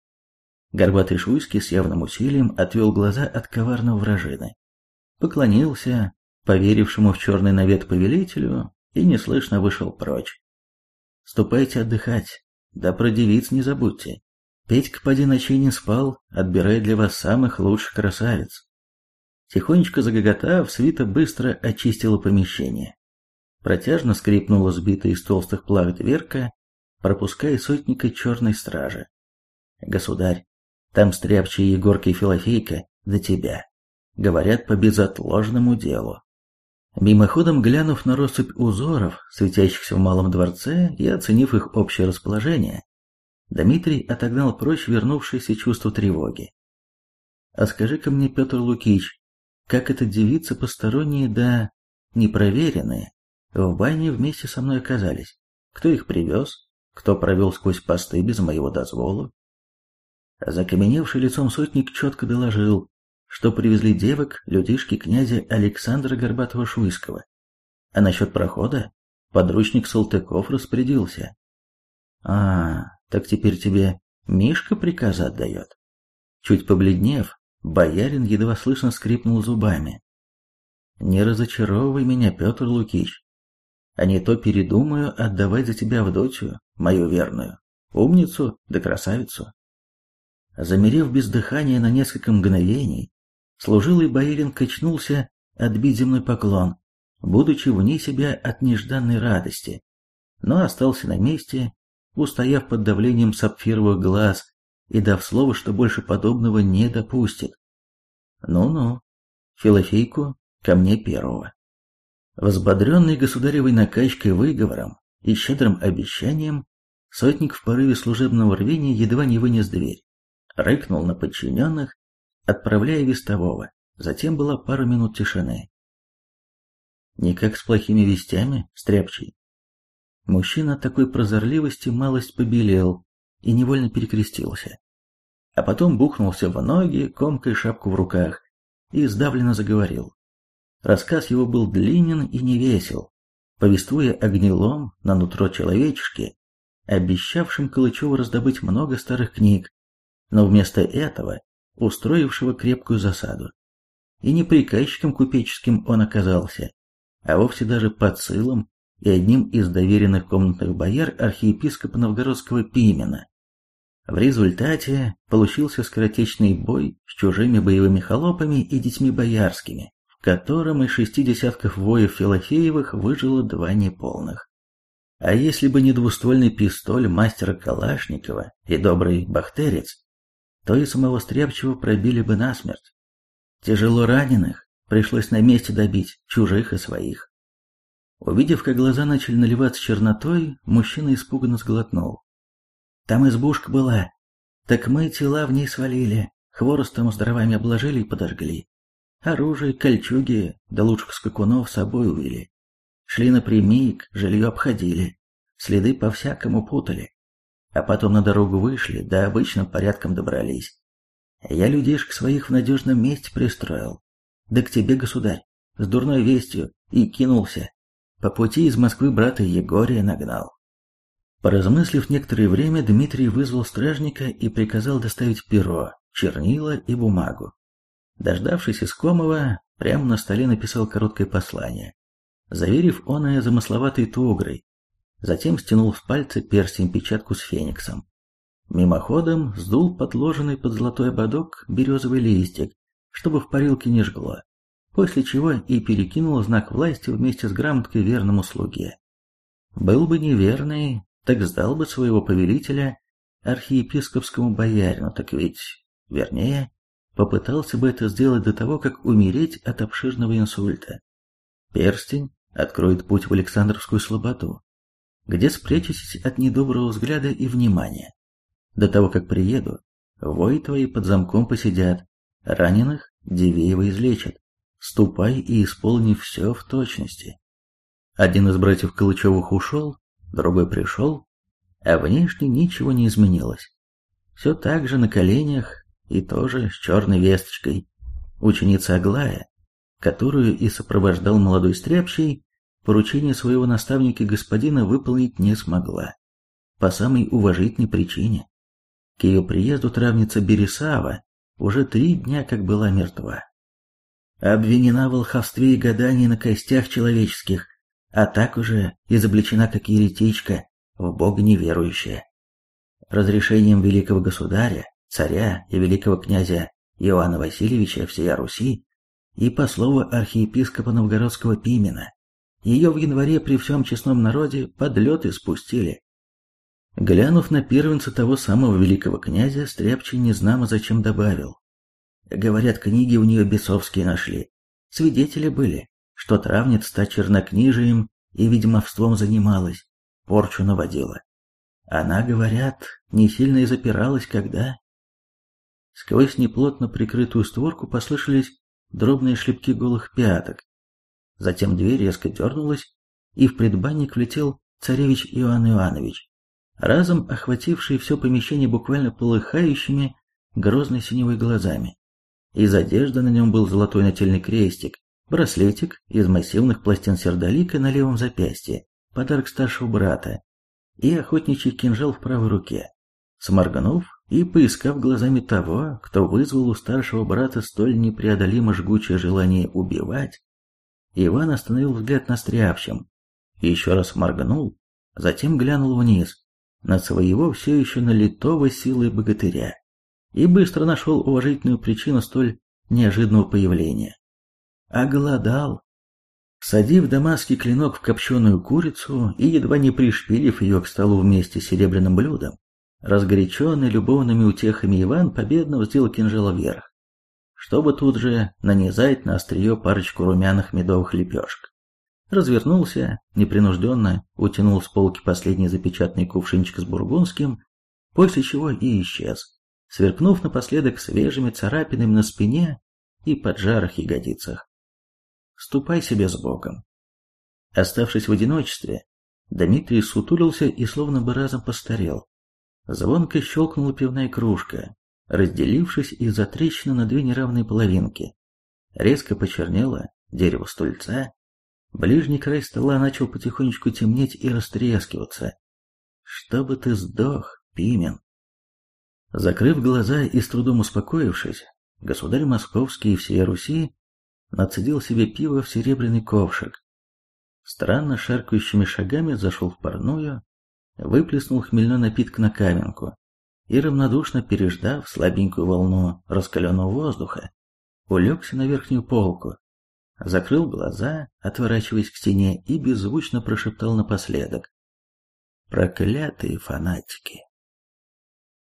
S1: Горбатый Шуйский с явным усилием отвел глаза от коварного вражины. Поклонился поверившему в черный навет повелителю и неслышно вышел прочь. «Ступайте отдыхать, да про девиц не забудьте. Петька поди ночей не спал, отбирая для вас самых лучших красавиц». Тихонечко загоготав, свита быстро очистила помещение. Протяжно скрипнула сбитая из толстых плах дверка, пропуская сотника черной стражи. «Государь, там стряпчие Егорка и Филофейка до тебя. Говорят по безотложному делу». Мимоходом глянув на россыпь узоров, светящихся в малом дворце, и оценив их общее расположение, Дмитрий отогнал прочь вернувшееся чувство тревоги. «А скажи-ка мне, Петр Лукич, как эта девица посторонние да непроверенные в бане вместе со мной оказались? Кто их привез? Кто провел сквозь посты без моего дозвола?» Закаменевший лицом сотник четко доложил, что привезли девок людишки князя Александра Горбатова-Шуйского. А насчет прохода подручник Салтыков распорядился. А, так теперь тебе Мишка приказы отдает. Чуть побледнев, боярин едва слышно скрипнул зубами. Не разочаровывай меня, Петр Лукич, а не то передумаю отдавать за тебя в дочь мою верную, умницу да красавицу. Замерев без дыхания на несколько мгновений, Служилый боярин качнулся отбить земной поклон, будучи вне себя от нежданной радости, но остался на месте, устояв под давлением сапфировых глаз и дав слово, что больше подобного не допустит. Ну-ну, Филофейку ко мне первого. Возбодренный государевой накачкой выговором и щедрым обещанием, сотник в порыве служебного рвения едва не вынес дверь, рыкнул на подчиненных отправляя вестового. Затем была пара минут тишины. Никак с плохими вестями, стряпчий. Мужчина от такой прозорливости малость побелел и невольно перекрестился. А потом бухнулся в ноги, комкой шапку в руках, и сдавленно заговорил. Рассказ его был длинен и невесел, повествуя о гнилом на нутро человечешке, обещавшем Калычеву раздобыть много старых книг, но вместо этого устроившего крепкую засаду. И не приказчиком купеческим он оказался, а вовсе даже подсылом и одним из доверенных комнатных бояр архиепископа Новгородского Пимена. В результате получился скоротечный бой с чужими боевыми холопами и детьми боярскими, в котором из шести десятков воев Филофеевых выжило два неполных. А если бы не двуствольный пистоль мастера Калашникова и добрый бахтерец, то и самого Стряпчего пробили бы насмерть. Тяжело раненых пришлось на месте добить, чужих и своих. Увидев, как глаза начали наливаться чернотой, мужчина испуганно сглотнул. Там избушка была, так мы тела в ней свалили, хворостом с дровами обложили и подожгли. Оружие, кольчуги, да лучших скакунов с собой увели. Шли напрямик, жилье обходили, следы по-всякому путали а потом на дорогу вышли, да обычным порядком добрались. Я людишек своих в надежном месте пристроил. Да к тебе, государь, с дурной вестью, и кинулся. По пути из Москвы брата Егория нагнал. Поразмыслив некоторое время, Дмитрий вызвал стражника и приказал доставить перо, чернила и бумагу. Дождавшись искомого, прямо на столе написал короткое послание, заверив оное замысловатой тугрой, затем стянул в пальцы перстень-печатку с фениксом. Мимоходом сдул подложенный под золотой ободок березовый листик, чтобы в парилке не жгло, после чего и перекинул знак власти вместе с грамоткой верному слуге. Был бы неверный, так сдал бы своего повелителя архиепископскому боярину, так ведь, вернее, попытался бы это сделать до того, как умереть от обширного инсульта. Перстень откроет путь в Александровскую слободу, где спрячетесь от недоброго взгляда и внимания. До того, как приеду, вои твои под замком посидят, раненых Дивеева излечат. Ступай и исполни все в точности. Один из братьев Калычевых ушел, другой пришел, а внешне ничего не изменилось. Все так же на коленях и тоже с черной весточкой. Ученица Аглая, которую и сопровождал молодой стряпчий, поручение своего наставника господина выполнить не смогла. По самой уважительной причине. К ее приезду травница Бересава уже три дня как была мертва. Обвинена в волховстве и гадании на костях человеческих, а так уже изобличена как еретичка, в Бога неверующая. Разрешением великого государя, царя и великого князя Иоанна Васильевича всея Руси и по слову архиепископа Новгородского Пимена, ее в январе при всем честном народе под лед испустили. Глянув на первенца того самого великого князя, Стряпчий незнамо зачем добавил. Говорят, книги у нее бесовские нашли. Свидетели были, что травница чернокнижием и ведьмовством занималась, порчу наводила. Она, говорят, не сильно и запиралась, когда... Сквозь неплотно прикрытую створку послышались дробные шлепки голых пяток. Затем дверь резко дернулась, и в предбанник влетел царевич Иоанн Иоаннович разом охвативший все помещение буквально полыхающими грозной синевой глазами. Из одежды на нем был золотой нательный крестик, браслетик из массивных пластин сердолика на левом запястье, подарок старшего брата, и охотничий кинжал в правой руке. Сморгнув и поискав глазами того, кто вызвал у старшего брата столь непреодолимо жгучее желание убивать, Иван остановил взгляд на стряпчем, еще раз моргнул, затем глянул вниз, на своего все еще налитого силой богатыря и быстро нашел уважительную причину столь неожиданного появления. Оголодал. Садив дамасский клинок в копченую курицу и едва не пришпилив ее к столу вместе с серебряным блюдом, разгоряченный любовными утехами Иван победно вздел кинжал вверх, чтобы тут же нанизать на острие парочку румяных медовых лепешек развернулся, непринужденно утянул с полки последний запечатанный кувшинчик с бургундским, после чего и исчез, сверкнув напоследок свежими царапинами на спине и поджарых ягодицах. Ступай себе с Богом. Оставшись в одиночестве, Дмитрий сутулился и словно бы разом постарел. Звонко щелкнула пивная кружка, разделившись из-за трещины на две неравные половинки. Резко почернело дерево стульца, Ближний край стола начал потихонечку темнеть и растрескиваться. «Чтобы ты сдох, Пимен!» Закрыв глаза и с трудом успокоившись, государь Московский и всей Руси нацедил себе пиво в серебряный ковшик. Странно шаркающими шагами зашел в парную, выплеснул хмельной напиток на каменку и, равнодушно переждав слабенькую волну раскаленного воздуха, улегся на верхнюю полку, закрыл глаза, отворачиваясь к стене, и беззвучно прошептал напоследок. «Проклятые фанатики!»